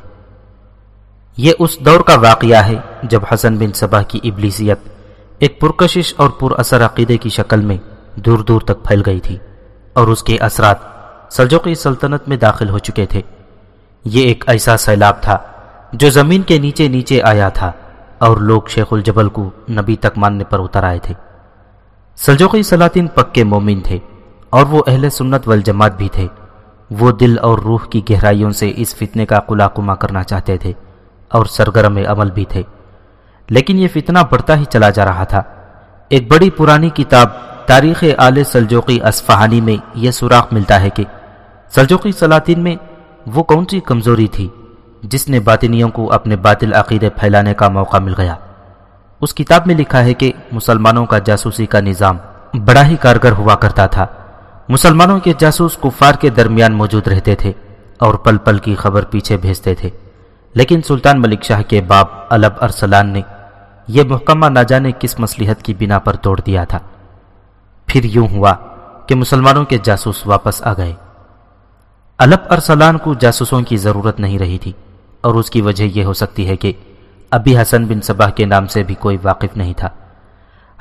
یہ اس دور کا واقعہ ہے جب حسن بن صبح کی ابلیسیت ایک پرکشش اور پر اثر عقیدے کی شکل میں دور دور تک پھیل گئی تھی اور اس کے اثرات سلجوقی سلطنت میں داخل ہو چکے تھے۔ یہ ایک ایسا سیلاب تھا جو زمین کے نیچے نیچے آیا تھا اور لوگ شیخ الجبل کو نبی تک ماننے پر اتر آئے تھے۔ سلجوقی سلاطین پکے مومن تھے اور وہ اہل سنت والجماعت بھی تھے۔ وہ دل اور روح کی گہرائیوں سے اس فتنے کا قلا کما کرنا چاہتے تھے اور سرگرم عمل بھی تھے۔ لیکن یہ فتنہ بڑھتا ہی چلا جا رہا تھا۔ ایک بڑی پرانی کتاب تاریخ آل سلجوقی اسفہانی میں یہ سوراخ ملتا ہے کہ سلجوقی سلاطین میں وہ کون سی کمزوری تھی جس نے باطنیوں کو اپنے باطل عقیدے پھیلانے کا موقع مل گیا۔ اس کتاب میں لکھا ہے کہ مسلمانوں کا جاسوسی کا نظام بڑا ہی کارگر ہوا کرتا تھا۔ مسلمانوں کے جاسوس کفار کے درمیان موجود رہتے تھے اور پل پل کی خبر پیچھے بھیجتے تھے۔ لیکن سلطان ملک شاہ کے باپ الب ارسلان نے یہ محکمہ نہ جانے کس مصلیحت کی بنا پر توڑ دیا تھا۔ پھر یوں ہوا کہ مسلمانوں کے جاسوس واپس آ گئے۔ الب ارسلان کو جاسوسوں کی ضرورت نہیں رہی تھی۔ اور اس کی وجہ یہ ہو سکتی ہے کہ ابھی حسن بن صباح کے نام سے بھی کوئی واقف نہیں تھا۔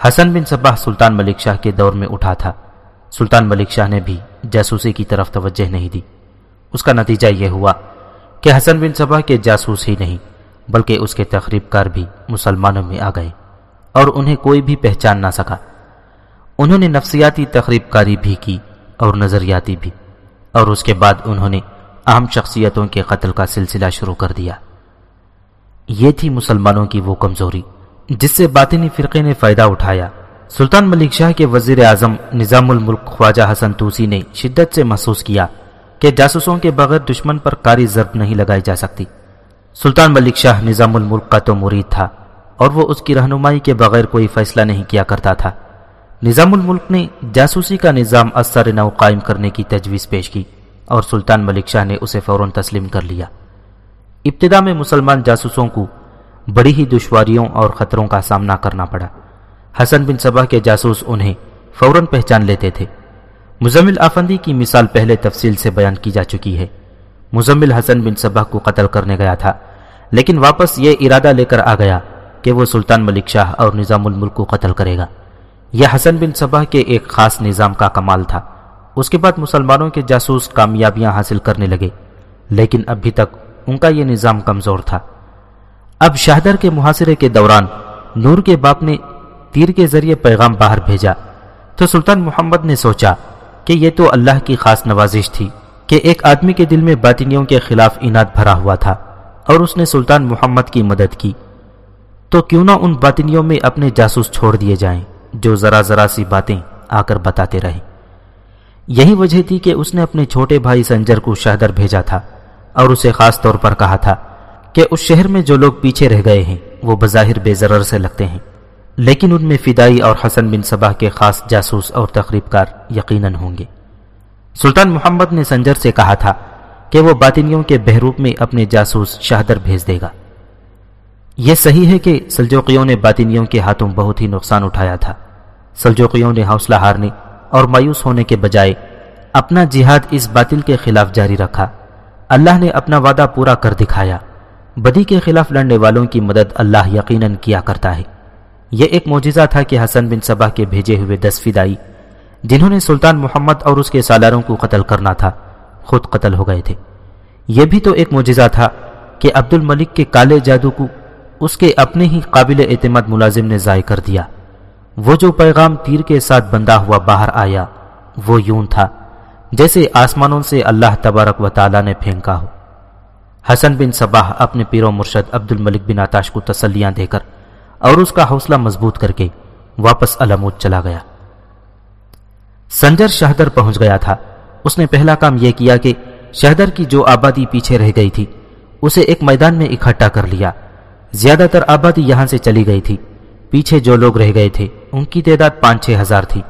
حسن بن صباح سلطان ملک شاہ کے دور میں اٹھا تھا۔ سلطان ملک شاہ نے بھی جاسوسی کی طرف توجہ نہیں دی۔ اس کا نتیجہ یہ ہوا کہ حسن بن صبح کے جاسوس ہی نہیں، بلکہ اس کے تقریب کار بھی مسلمانوں میں آ گئے اور انہیں کوئی بھی پہچان نہ سکا۔ انہوں نے نفسیاتی تقریب کاری بھی کی اور نظریاتی بھی اور اس کے بعد انہوں نے اہم شخصیتوں کے قتل کا سلسلہ شروع کر دیا۔ یہ تھی مسلمانوں کی وہ کمزوری جس سے باطنی فرقے نے فائدہ اٹھایا۔ سلطان ملک شاہ کے وزیر اعظم نظام الملک خواجہ حسن توسی نے شدت سے محسوس کیا کہ جاسوسوں کے بغیر دشمن پر کاری ضرب نہیں لگائی جا سکتی۔ سلطان ملک شاہ نظام الملک کا تو مرید تھا اور وہ اس کی رہنمائی کے بغیر کوئی فیصلہ نہیں کیا کرتا تھا۔ نظام الملک نے جاسوسی کا نظام اثر نو قائم کرنے کی تجویز پیش کی۔ اور سلطان ملک شاہ نے اسے فوراً تسلیم کر لیا۔ ابتدا میں مسلمان جاسوسوں کو بڑی ہی دشواریوں اور خطروں کا سامنا کرنا پڑا۔ حسن بن صبح کے جاسوس انہیں فوراً پہچان لیتے تھے۔ مزمل آفندی کی مثال پہلے تفصیل سے بیان کی جا چکی ہے۔ مزمل حسن بن صبح کو قتل کرنے گیا تھا، لیکن واپس یہ ارادہ لے کر آ گیا کہ وہ سلطان ملک شاہ اور نظام الملک کو قتل کرے گا۔ یہ حسن بن صبح کے ایک خاص نظام کا کمال تھا۔ اس کے بعد مسلمانوں کے جاسوس کامیابیاں حاصل کرنے لگے، لیکن ابھی تک ان کا یہ نظام کمزور تھا۔ اب شہدر کے محاصرے کے دوران نور کے باپ نے تیر کے ذریعے پیغام باہر بھیجا۔ تو سلطان محمد نے سوچا کہ یہ تو اللہ کی خاص نوازش تھی کہ ایک آدمی کے دل میں باطنیوں کے خلاف انعد بھرا ہوا تھا اور اس نے سلطان محمد کی مدد کی۔ تو کیوں نہ ان باطنیوں میں اپنے جاسوس چھوڑ دیے جائیں جو ذرا ذرا سی باتیں آ کر بتاتے رہے یہی وجہ تھی کہ اس نے اپنے چھوٹے بھائی سنجر کو شہدر بھیجا تھا اور اسے خاص طور پر کہا تھا کہ اس شہر میں جو لوگ پیچھے رہ گئے ہیں، وہ بظاہر بے ضرر سے لگتے ہیں۔ لیکن ان میں فدائی اور حسن بن صباح کے خاص جاسوس اور تقریب کار یقیناً ہوں گے۔ سلطان محمد نے سنجر سے کہا تھا کہ وہ باطنیوں کے بحروب میں اپنے جاسوس شہدر بھیج دے گا۔ یہ صحیح ہے کہ سلجوقیوں نے باطنیوں کے ہاتھوں بہت ہی نقصان اٹھایا تھا۔ سلجوقیوں نے حوصلہ ہارنے اور مایوس ہونے کے بجائے اپنا جہاد اس باطل کے خلاف جاری رکھا۔ اللہ نے اپنا وعدہ پورا کر دکھایا۔ بدی کے خلاف لڑنے والوں کی مدد اللہ یقیناً کیا کرتا ہے۔ یہ ایک معجزہ تھا کہ حسن بن صبح کے بھیجے ہوئے دس فدائی، جنہوں نے سلطان محمد اور اس کے سالاروں کو قتل کرنا تھا، خود قتل ہو گئے تھے۔ یہ بھی تو ایک معجزہ تھا کہ عبد الملک کے کالے جادو کو اس کے اپنے ہی قابل اعتماد ملازم نے ضائع کر دیا۔ وہ جو پیغام تیر کے ساتھ بندہ ہوا باہر آیا، وہ یوں تھا، جیسے آسمانوں سے اللہ تبارک و تعالی نے پھینکا ہو۔ حسن بن صباح اپنے پیر و مرشد عبد الملک بن آتاش کو تسلیاں دے کر اور اس کا حوصلہ مضبوط کر کے واپس علمود چلا گیا۔ سنجر شہدر پہنچ گیا تھا۔ اس نے پہلا کام یہ کیا کہ شہدر کی جو آبادی پیچھے رہ گئی تھی، اسے ایک میدان میں اکٹھا کر لیا۔ زیادہ تر آبادی یہاں سے چلی گئی تھی۔ پیچھے جو لوگ رہ گئے تھے، ان کی تعداد پانچ چھ ہزار تھی۔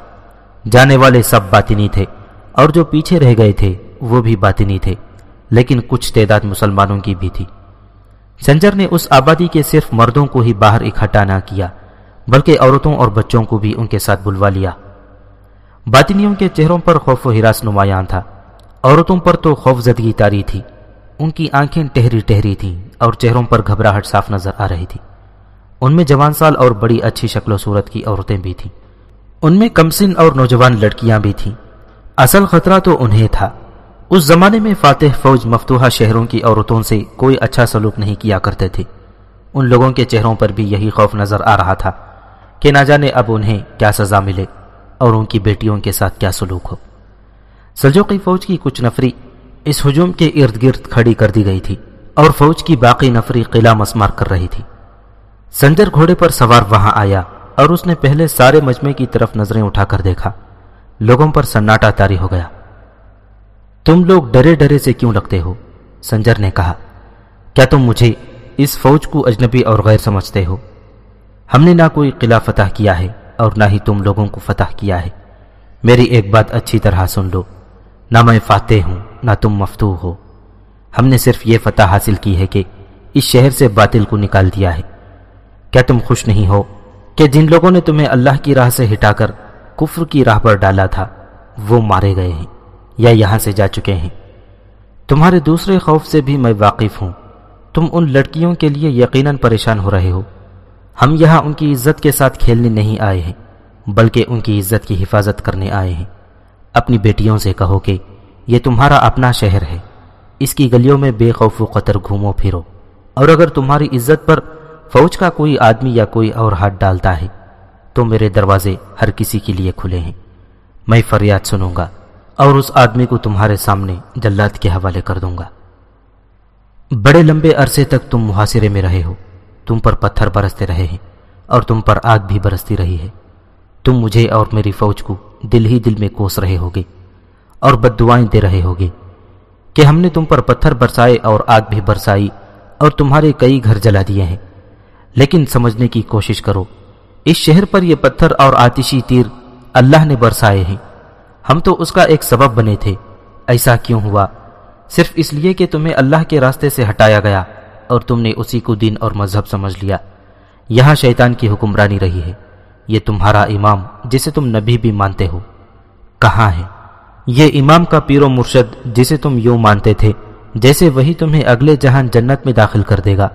جانے والے سب باطنی تھے، اور جو پیچھے رہ گئے تھے، وہ بھی باطنی تھے، لیکن کچھ تعداد مسلمانوں کی بھی تھی۔ سنجر نے اس آبادی کے صرف مردوں کو ہی باہر اکٹھا نہ کیا، بلکہ عورتوں اور بچوں کو بھی ان کے ساتھ بلوا لیا۔ باطنیوں کے چہروں پر خوف و ہراس نمایاں تھا۔ عورتوں پر تو خوف زدگی تاری تھی۔ ان کی آنکھیں ٹہری ٹہری تھیں، اور چہروں پر گھبراہٹ صاف نظر آ رہی تھی۔ ان میں جوان سال اور بڑی اچھی شکل و صورت کی عورتیں بھی تھیں۔ ان میں کمسن اور نوجوان لڑکیاں بھی تھیں۔ اصل خطرہ تو انہیں تھا۔ اس زمانے میں فاتح فوج مفتوحہ شہروں کی عورتوں سے کوئی اچھا سلوک نہیں کیا کرتے تھے۔ ان لوگوں کے چہروں پر بھی یہی خوف نظر آ رہا تھا کہ نہ جانے اب انہیں کیا سزا ملے اور ان کی بیٹیوں کے ساتھ کیا سلوک ہو۔ سلجوقی فوج کی کچھ نفری اس ہجوم کے ارد گرد کھڑی کر دی گئی تھی اور فوج کی باقی نفری قلعہ مسمار کر رہی تھی۔ سنجر گھوڑے پر سوار وہاں آیا اور اس نے پہلے سارے مجمع کی طرف نظریں اٹھا کر دیکھا۔ لوگوں پر سناٹا تاری ہو گیا۔ تم لوگ ڈرے ڈرے سے کیوں لگتے ہو؟ سنجر نے کہا، کیا تم مجھے اس فوج کو اجنبی اور غیر سمجھتے ہو؟ ہم نے نہ کوئی قلعہ فتح کیا ہے اور نہ ہی تم لوگوں کو فتح کیا ہے۔ میری ایک بات اچھی طرح سن لو۔ نہ میں فاتح ہوں، نہ تم مفتو ہو۔ ہم نے صرف یہ فتح حاصل کی ہے کہ اس شہر سے باطل کو نکال دیا ہے۔ کیا تم خوش نہیں ہو کہ جن لوگوں نے تمہیں اللہ کی راہ سے ہٹا کر کفر کی راہ پر ڈالا تھا، وہ مارے گئے ہیں یا یہاں سے جا چکے ہیں؟ تمہارے دوسرے خوف سے بھی میں واقف ہوں۔ تم ان لڑکیوں کے لیے یقیناً پریشان ہو رہے ہو۔ ہم یہاں ان کی عزت کے ساتھ کھیلنے نہیں آئے ہیں، بلکہ ان کی عزت کی حفاظت کرنے آئے ہیں۔ اپنی بیٹیوں سے کہو کہ یہ تمہارا اپنا شہر ہے، اس کی گلیوں میں بے خوف و قطر گھومو پھرو۔ اور اگر تمہاری عزت پر فوج کا کوئی آدمی یا کوئی اور ہاتھ ڈالتا ہے تو میرے دروازے ہر کسی کے لیے کھلے ہیں۔ میں فریاد سنوں گا اور اس آدمی کو تمہارے سامنے جلات کے حوالے کر دوں گا۔ بڑے لمبے عرصے تک تم محاصرے میں رہے ہو۔ تم پر پتھر برستے رہے ہیں اور تم پر آگ بھی برستی رہی ہے۔ تم مجھے اور میری فوج کو دل ہی دل میں کوس رہے ہوگے اور بد دعائیں دے رہے ہوگے کہ ہم نے تم پر پتھر برسائے اور آگ بھی برسائی اور تمہارے کئی گھر جلا دیے ہیں۔ لیکن سمجھنے کی کوشش کرو۔ اس شہر پر یہ پتھر اور آتشی تیر اللہ نے برسائے ہیں۔ ہم تو اس کا ایک سبب بنے تھے۔ ایسا کیوں ہوا؟ صرف اس لیے کہ تمہیں اللہ کے راستے سے ہٹایا گیا اور تم نے اسی کو دین اور مذہب سمجھ لیا۔ یہاں شیطان کی حکمرانی رہی ہے۔ یہ تمہارا امام جسے تم نبی بھی مانتے ہو۔ کہاں ہے؟ یہ امام کا پیر و مرشد جسے تم یوں مانتے تھے، جیسے وہی تمہیں اگلے جہان جنت میں داخل کر دے گا۔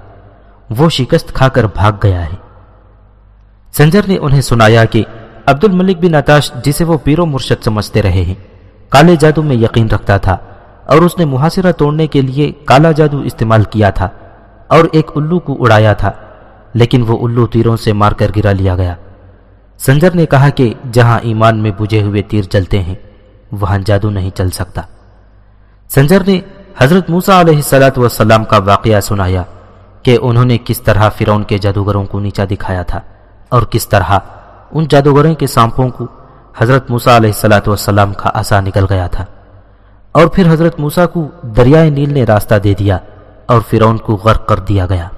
وہ شکست کھا کر بھاگ گیا ہے۔ سنجر نے انہیں سنایا کہ عبد الملک بن اتاش جسے وہ پیر و مرشد سمجھتے رہے ہیں، کالے جادو میں یقین رکھتا تھا اور اس نے محاصرہ توڑنے کے لیے کالا جادو استعمال کیا تھا اور ایک الو کو اڑایا تھا، لیکن وہ الو تیروں سے مار کر گرا لیا گیا۔ سنجر نے کہا کہ جہاں ایمان میں بجھے ہوئے تیر چلتے ہیں، وہاں جادو نہیں چل سکتا۔ سنجر نے حضرت موسا علیہ سلاۃ وسلام کا واقعہ سنایا۔ کہ انہوں نے کس طرح فرون کے جادوگروں کو نیچا دکھایا تھا اور کس طرح ان جادوگروں کے سانپوں کو حضرت موسا علیہ السلاۃ والسلام کا آسا نکل گیا تھا۔ اور پھر حضرت موسا کو دریائے نیل نے راستہ دے دیا اور فرون کو غرق کر دیا گیا۔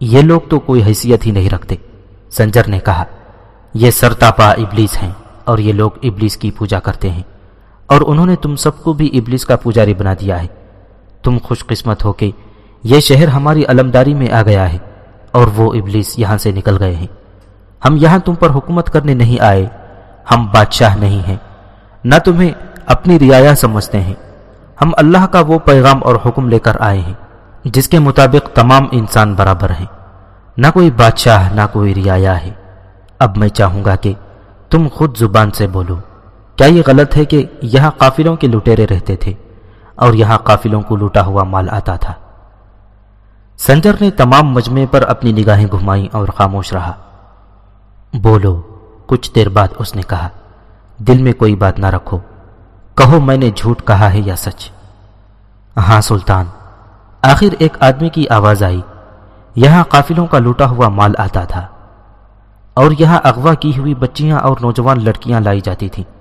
یہ لوگ تو کوئی حیثیت ہی نہیں رکھتے۔ سنجر نے کہا، یہ سرتاپا ابلیس ہیں اور یہ لوگ ابلیس کی پوجا کرتے ہیں۔ اور انہوں نے تم سب کو بھی ابلیس کا پجاری بنا دیا ہے۔ تم خوش قسمت ہو کے یہ شہر ہماری علمداری میں آ گیا ہے اور وہ ابلیس یہاں سے نکل گئے ہیں۔ ہم یہاں تم پر حکومت کرنے نہیں آئے، ہم بادشاہ نہیں ہیں۔ نہ تمہیں اپنی رعایا سمجھتے ہیں۔ ہم اللہ کا وہ پیغام اور حکم لے کر آئے ہیں، جس کے مطابق تمام انسان برابر ہیں۔ نہ کوئی بادشاہ، نہ کوئی رعایا ہے۔ اب میں چاہوں گا کہ تم خود زبان سے بولو۔ کیا یہ غلط ہے کہ یہاں قافلوں کے لٹیرے رہتے تھے اور یہاں قافلوں کو لوٹا ہوا مال آتا تھا؟ سنجر نے تمام مجمع پر اپنی نگاہیں گھمائیں اور خاموش رہا۔ بولو، کچھ دیر بعد اس نے کہا، دل میں کوئی بات نہ رکھو، کہو میں نے جھوٹ کہا ہے یا سچ۔ ہاں سلطان، آخر ایک آدمی کی آواز آئی۔ یہاں قافلوں کا لوٹا ہوا مال آتا تھا۔ اور یہاں اغوا کی ہوئی بچیاں اور نوجوان لڑکیاں لائی جاتی تھیں۔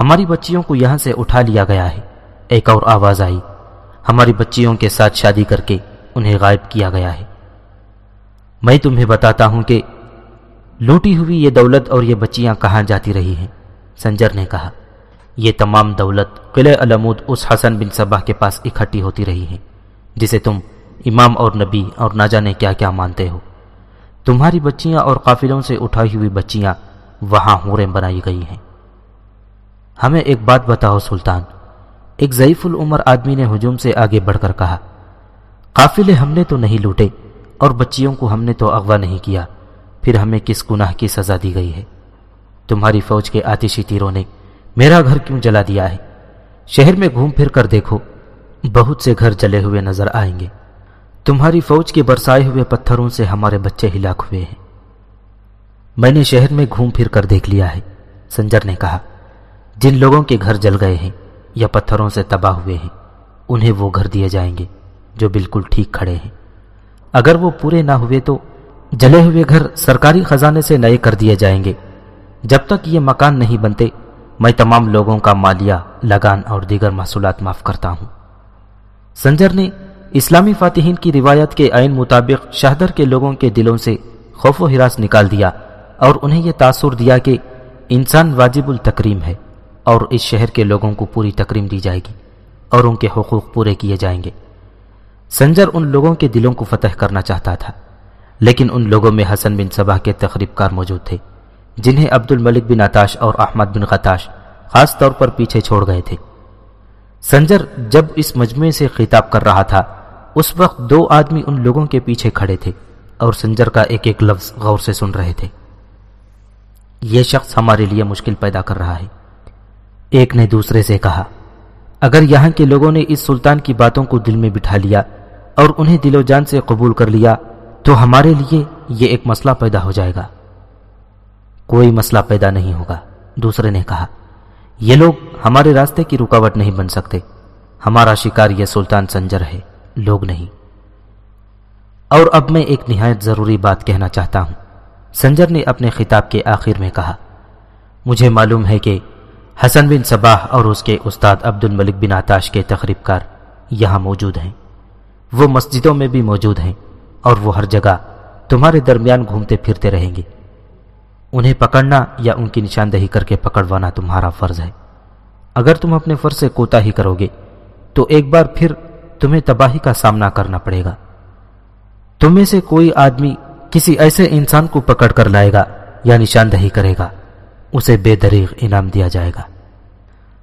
ہماری بچیوں کو یہاں سے اٹھا لیا گیا ہے۔ ایک اور آواز آئی۔ ہماری بچیوں کے ساتھ شادی کر کے انہیں غائب کیا گیا ہے۔ میں تمہیں بتاتا ہوں کہ لوٹی ہوئی یہ دولت اور یہ بچیاں کہاں جاتی رہی ہیں؟ سنجر نے کہا، یہ تمام دولت قلعہ علمود اس حسن بن صبح کے پاس اکٹھی ہوتی رہی ہے جسے تم امام اور نبی اور نہ جانے کیا کیا مانتے ہو۔ تمہاری بچیاں اور قافلوں سے اٹھائی ہوئی بچیاں وہاں ہوریں بنائی گئی ہیں۔ ہمیں ایک بات بتاؤ سلطان۔ ایک ضعیف العمر آدمی نے ہجوم سے آگے بڑھ کر کہا قافلے ہم نے تو نہیں لوٹے اور بچیوں کو ہم نے تو اغوا نہیں کیا، پھر ہمیں کس گناہ کی سزا دی گئی ہے؟ تمہاری فوج کے آتشی تیروں نے میرا گھر کیوں جلا دیا ہے؟ شہر میں گھوم پھر کر دیکھو، بہت سے گھر جلے ہوئے نظر آئیں گے۔ تمہاری فوج کے برسائے ہوئے پتھروں سے ہمارے بچے ہلاک ہوئے ہیں۔ میں نے شہر میں گھوم پھر کر دیکھ لیا ہے، سنجر نے کہا۔ جن لوگوں کے گھر جل گئے ہیں یا پتھروں سے تباہ ہوئے ہیں، انہیں وہ گھر دیے جائیں گے۔ جو بالکل ٹھیک کھڑے ہیں۔ اگر وہ پورے نہ ہوئے تو جلے ہوئے گھر سرکاری خزانے سے نئے کر دیے جائیں گے۔ جب تک یہ مکان نہیں بنتے، میں تمام لوگوں کا مالیہ، لگان اور دیگر محصولات معاف کرتا ہوں۔ سنجر نے اسلامی فاتحین کی روایت کے عین مطابق شہدر کے لوگوں کے دلوں سے خوف و ہراس نکال دیا اور انہیں یہ تاثر دیا کہ انسان واجب التکریم ہے اور اس شہر کے لوگوں کو پوری تکریم دی جائے گی اور ان کے حقوق پورے کیے جائیں گے۔ سنجر ان لوگوں کے دلوں کو فتح کرنا چاہتا تھا، لیکن ان لوگوں میں حسن بن صبح کے تقریب کار موجود تھے، جنہیں عبد الملک بن اتاش اور احمد بن قطاش خاص طور پر پیچھے چھوڑ گئے تھے۔ سنجر جب اس مجموعے سے خطاب کر رہا تھا، اس وقت دو آدمی ان لوگوں کے پیچھے کھڑے تھے اور سنجر کا ایک ایک لفظ غور سے سن رہے تھے۔ یہ شخص ہمارے لیے مشکل پیدا کر رہا ہے۔ ایک نے دوسرے سے کہا، اگر یہاں کے لوگوں نے اس سلطان کی باتوں کو دل میں بٹھا لیا اور انہیں دل و جان سے قبول کر لیا تو ہمارے لیے یہ ایک مسئلہ پیدا ہو جائے گا۔ کوئی مسئلہ پیدا نہیں ہوگا۔ دوسرے نے کہا، یہ لوگ ہمارے راستے کی رکاوٹ نہیں بن سکتے۔ ہمارا شکار یہ سلطان سنجر ہے، لوگ نہیں۔ اور اب میں ایک نہایت ضروری بات کہنا چاہتا ہوں۔ سنجر نے اپنے خطاب کے آخر میں کہا، مجھے معلوم ہے کہ حسن بن صباح اور اس کے استاد عبد الملک بن آتاش کے تقریب کار یہاں موجود ہیں۔ وہ مسجدوں میں بھی موجود ہیں اور وہ ہر جگہ تمہارے درمیان گھومتے پھرتے رہیں گے۔ انہیں پکڑنا یا ان کی نشاندہی کر کے پکڑوانا تمہارا فرض ہے۔ اگر تم اپنے فرض سے کوتا ہی کرو گے، تو ایک بار پھر تمہیں تباہی کا سامنا کرنا پڑے گا۔ تم میں سے کوئی آدمی کسی ایسے انسان کو پکڑ کر لائے گا یا نشاندہی کرے گا، اسے بے دریغ انعام دیا جائے گا۔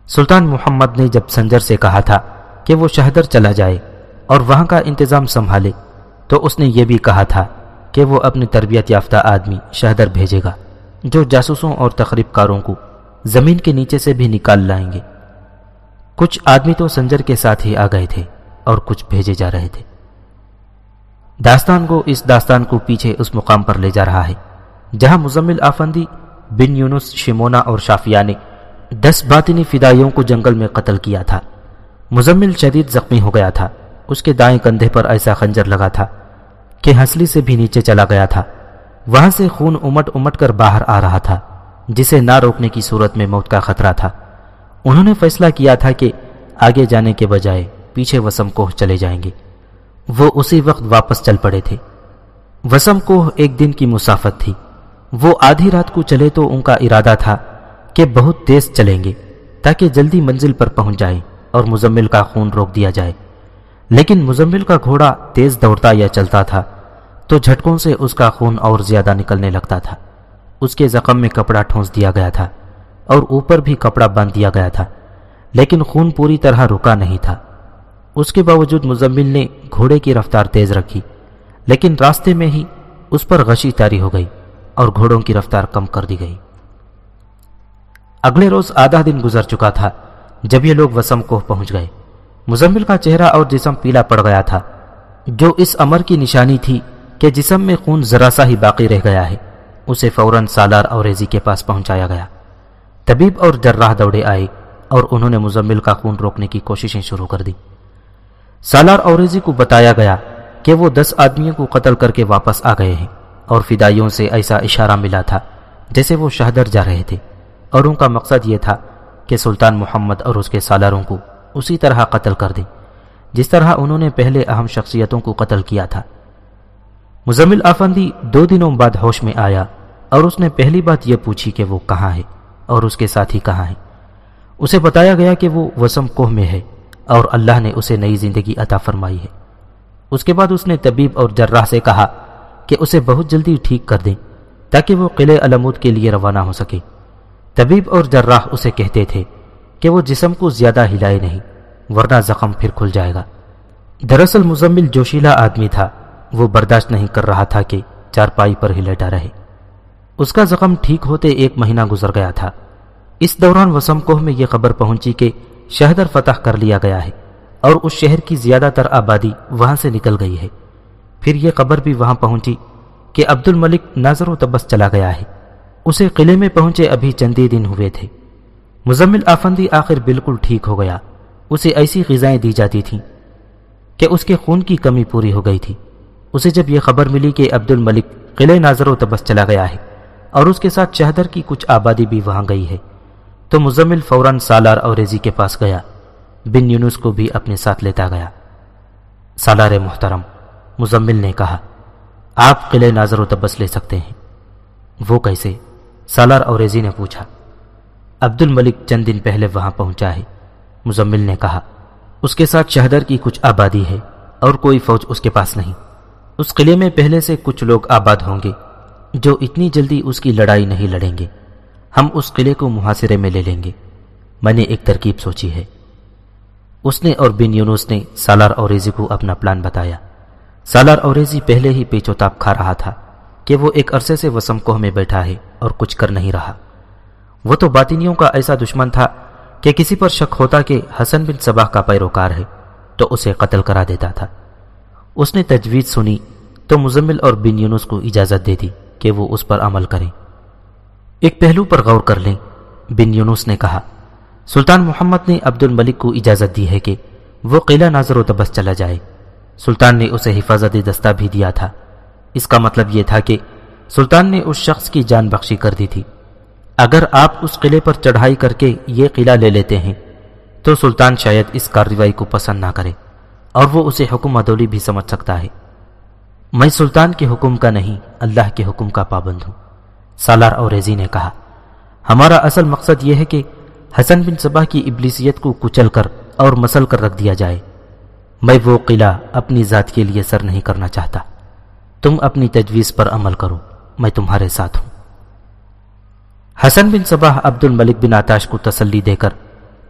سلطان محمد نے جب سنجر سے کہا تھا کہ وہ شہدر چلا جائے اور وہاں کا انتظام سنبھالے۔ تو اس نے یہ بھی کہا تھا کہ وہ اپنی تربیت یافتہ آدمی شہدر بھیجے گا، جو جاسوسوں اور تقریب کاروں کو زمین کے نیچے سے بھی نکال لائیں گے۔ کچھ آدمی تو سنجر کے ساتھ ہی آ گئے تھے اور کچھ بھیجے جا رہے تھے۔ داستان کو اس داستان کو پیچھے اس مقام پر لے جا رہا ہے، جہاں مزمل آفندی بن یونس شمونا اور شافیہ نے دس باطنی فدائیوں کو جنگل میں قتل کیا تھا۔ مزمل شدید زخمی ہو گیا تھا۔ اس کے دائیں کندھے پر ایسا خنجر لگا تھا کہ ہنسلی سے بھی نیچے چلا گیا تھا۔ وہاں سے خون امٹ امٹ کر باہر آ رہا تھا، جسے نہ روکنے کی صورت میں موت کا خطرہ تھا۔ انہوں نے فیصلہ کیا تھا کہ آگے جانے کے بجائے پیچھے وسم کوہ چلے جائیں گے۔ وہ اسی وقت واپس چل پڑے تھے۔ وسم کوہ ایک دن کی مسافت تھی۔ وہ آدھی رات کو چلے تو ان کا ارادہ تھا کہ بہت تیز چلیں گے تاکہ جلدی منزل پر پہنچ جائیں اور مزمل کا خون روک دیا جائے۔ لیکن مزمل کا گھوڑا تیز دوڑتا یا چلتا تھا تو جھٹکوں سے اس کا خون اور زیادہ نکلنے لگتا تھا۔ اس کے زخم میں کپڑا ٹھونس دیا گیا تھا اور اوپر بھی کپڑا باندھ دیا گیا تھا، لیکن خون پوری طرح رکا نہیں تھا۔ اس کے باوجود مزمل نے گھوڑے کی رفتار تیز رکھی، لیکن راستے میں ہی اس پر غشی تاری ہو گئی اور گھوڑوں کی رفتار کم کر دی گئی۔ اگلے روز آدھا دن گزر چکا تھا جب یہ لوگ وسم کو پہنچ گئے۔ مزمل کا چہرہ اور جسم پیلا پڑ گیا تھا۔ جو اس امر کی نشانی تھی کہ جسم میں خون ذرا سا ہی باقی رہ گیا ہے، اسے فوراً سالار اوریزی کے پاس پہنچایا گیا۔ طبیب اور جراح دوڑے آئے اور انہوں نے مزمل کا خون روکنے کی کوششیں شروع کر دی سالار اوریزی کو بتایا گیا کہ وہ دس آدمیوں کو قتل کر کے واپس آ گئے ہیں اور فدائیوں سے ایسا اشارہ ملا تھا جیسے وہ شہدر جا رہے تھے۔ اور ان کا مقصد یہ تھا کہ سلطان محمد اور اس کے سالاروں کو اسی طرح قتل کر دیں جس طرح انہوں نے پہلے اہم شخصیتوں کو قتل کیا تھا۔ مزمل آفندی دو دنوں بعد ہوش میں آیا اور اس نے پہلی بات یہ پوچھی کہ وہ کہاں ہے اور اس کے ساتھی کہاں ہے اسے بتایا گیا کہ وہ وسم کوہ میں ہے اور اللہ نے اسے نئی زندگی عطا فرمائی ہے۔ اس کے بعد اس نے طبیب اور جراح سے کہا کہ اسے بہت جلدی ٹھیک کر دیں تاکہ وہ قلعے علمود کے لیے روانہ ہو سکے۔ طبیب اور جراح اسے کہتے تھے کہ وہ جسم کو زیادہ ہلائے نہیں۔ ورنہ زخم پھر کھل جائے گا۔ دراصل مزمل جوشیلا آدمی تھا۔ وہ برداشت نہیں کر رہا تھا کہ چارپائی پر ہی لیٹا رہے۔ اس کا زخم ٹھیک ہوتے ایک مہینہ گزر گیا تھا۔ اس دوران وسم کوہ میں یہ خبر پہنچی کہ شہدر فتح کر لیا گیا ہے اور اس شہر کی زیادہ تر آبادی وہاں سے نکل گئی ہے۔ پھر یہ خبر بھی وہاں پہنچی کہ عبد الملک نظر و تبس چلا گیا ہے۔ اسے قلعے میں پہنچے ابھی چندی دن ہوئے تھے۔ مزمل آفندی آخر بالکل ٹھیک ہو گیا۔ اسے ایسی غذائیں دی جاتی تھیں کہ اس کے خون کی کمی پوری ہو گئی تھی۔ اسے جب یہ خبر ملی کہ عبد الملک قلعہ ناظر و تبس چلا گیا ہے اور اس کے ساتھ شہدر کی کچھ آبادی بھی وہاں گئی ہے، تو مزمل فوراً سالار اور ریزی کے پاس گیا، بن یونس کو بھی اپنے ساتھ لیتا گیا۔ سالار محترم، مزمل نے کہا، آپ قلعہ ناظر و تبس لے سکتے ہیں۔ وہ کیسے؟ سالار اور ریزی نے پوچھا۔ عبد الملک چند دن پہلے وہاں پہنچا ہے۔ مزمل نے کہا، اس کے ساتھ شہدر کی کچھ آبادی ہے اور کوئی فوج اس کے پاس نہیں۔ اس قلعے میں پہلے سے کچھ لوگ آباد ہوں گے، جو اتنی جلدی اس کی لڑائی نہیں لڑیں گے۔ ہم اس قلعے کو محاصرے میں لے لیں گے۔ میں نے ایک ترکیب سوچی ہے۔ اس نے اور بن یونس نے سالار اوریزی کو اپنا پلان بتایا۔ سالار اوریزی پہلے ہی پیچوتاپ کھا رہا تھا کہ وہ ایک عرصے سے وسم کوہ میں بیٹھا ہے اور کچھ کر نہیں رہا۔ وہ تو باطنیوں کا ایسا دشمن تھا کہ کسی پر شک ہوتا کہ حسن بن صباح کا پیروکار ہے، تو اسے قتل کرا دیتا تھا۔ اس نے تجویز سنی، تو مزمل اور بن یونس کو اجازت دے دی کہ وہ اس پر عمل کریں۔ ایک پہلو پر غور کر لیں، بن یونس نے کہا، سلطان محمد نے عبد الملک کو اجازت دی ہے کہ وہ قلعہ ناظر و تبس چلا جائے۔ سلطان نے اسے حفاظت دستہ بھی دیا تھا۔ اس کا مطلب یہ تھا کہ سلطان نے اس شخص کی جان بخشی کر دی تھی۔ اگر آپ اس قلعے پر چڑھائی کر کے یہ قلعہ لے لیتے ہیں، تو سلطان شاید اس کارروائی کو پسند نہ کرے، اور وہ اسے حکم ادولی بھی سمجھ سکتا ہے۔ میں سلطان کے حکم کا نہیں، اللہ کے حکم کا پابند ہوں۔ سالار اور ریزی نے کہا، ہمارا اصل مقصد یہ ہے کہ حسن بن صبح کی ابلیسیت کو کچل کر اور مسل کر رکھ دیا جائے۔ میں وہ قلعہ اپنی ذات کے لیے سر نہیں کرنا چاہتا۔ تم اپنی تجویز پر عمل کرو، میں تمہارے ساتھ ہوں۔ حسن بن صبح عبد الملک بن آتاش کو تسلی دے کر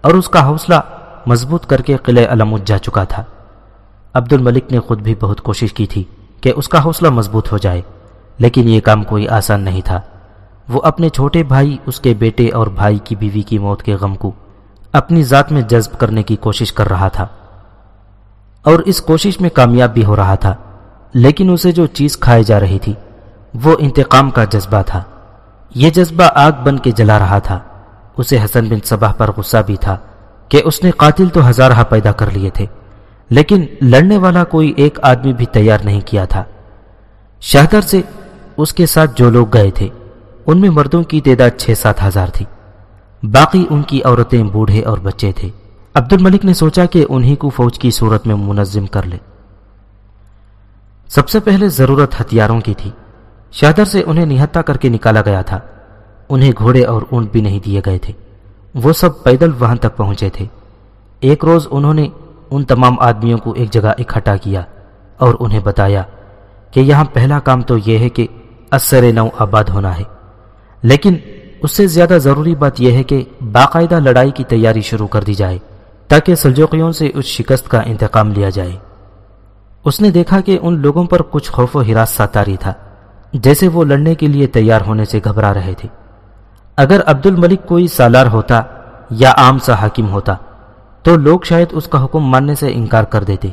اور اس کا حوصلہ مضبوط کر کے قلعہ علمود جا چکا تھا۔ عبد الملک نے خود بھی بہت کوشش کی تھی کہ اس کا حوصلہ مضبوط ہو جائے، لیکن یہ کام کوئی آسان نہیں تھا۔ وہ اپنے چھوٹے بھائی، اس کے بیٹے اور بھائی کی بیوی کی موت کے غم کو اپنی ذات میں جذب کرنے کی کوشش کر رہا تھا۔ اور اس کوشش میں کامیاب بھی ہو رہا تھا، لیکن اسے جو چیز کھائی جا رہی تھی، وہ انتقام کا جذبہ تھا۔ یہ جذبہ آگ بن کے جلا رہا تھا۔ اسے حسن بن صبح پر غصہ بھی تھا کہ اس نے قاتل تو ہزارہ پیدا کر لیے تھے، لیکن لڑنے والا کوئی ایک آدمی بھی تیار نہیں کیا تھا۔ شہدر سے اس کے ساتھ جو لوگ گئے تھے، ان میں مردوں کی تعداد چھ سات ہزار تھی۔ باقی ان کی عورتیں بوڑھے اور بچے تھے۔ عبد الملک نے سوچا کہ انہی کو فوج کی صورت میں منظم کر لے۔ سب سے پہلے ضرورت ہتھیاروں کی تھی۔ شہدر سے انہیں نہتا کر کے نکالا گیا تھا۔ انہیں گھوڑے اور اونٹ بھی نہیں دیے گئے تھے۔ وہ سب پیدل وہاں تک پہنچے تھے۔ ایک روز انہوں نے ان تمام آدمیوں کو ایک جگہ اکٹھا کیا اور انہیں بتایا کہ یہاں پہلا کام تو یہ ہے کہ اثر نو آباد ہونا ہے۔ لیکن اس سے زیادہ ضروری بات یہ ہے کہ باقاعدہ لڑائی کی تیاری شروع کر دی جائے تاکہ سلجوقیوں سے اس شکست کا انتقام لیا جائے۔ اس نے دیکھا کہ ان لوگوں پر کچھ خوف و ہراس ساتاری تھا۔ جیسے وہ لڑنے کے لیے تیار ہونے سے گھبرا رہے تھے۔ اگر عبد الملک کوئی سالار ہوتا یا عام سا حاکم ہوتا، تو لوگ شاید اس کا حکم ماننے سے انکار کر دیتے۔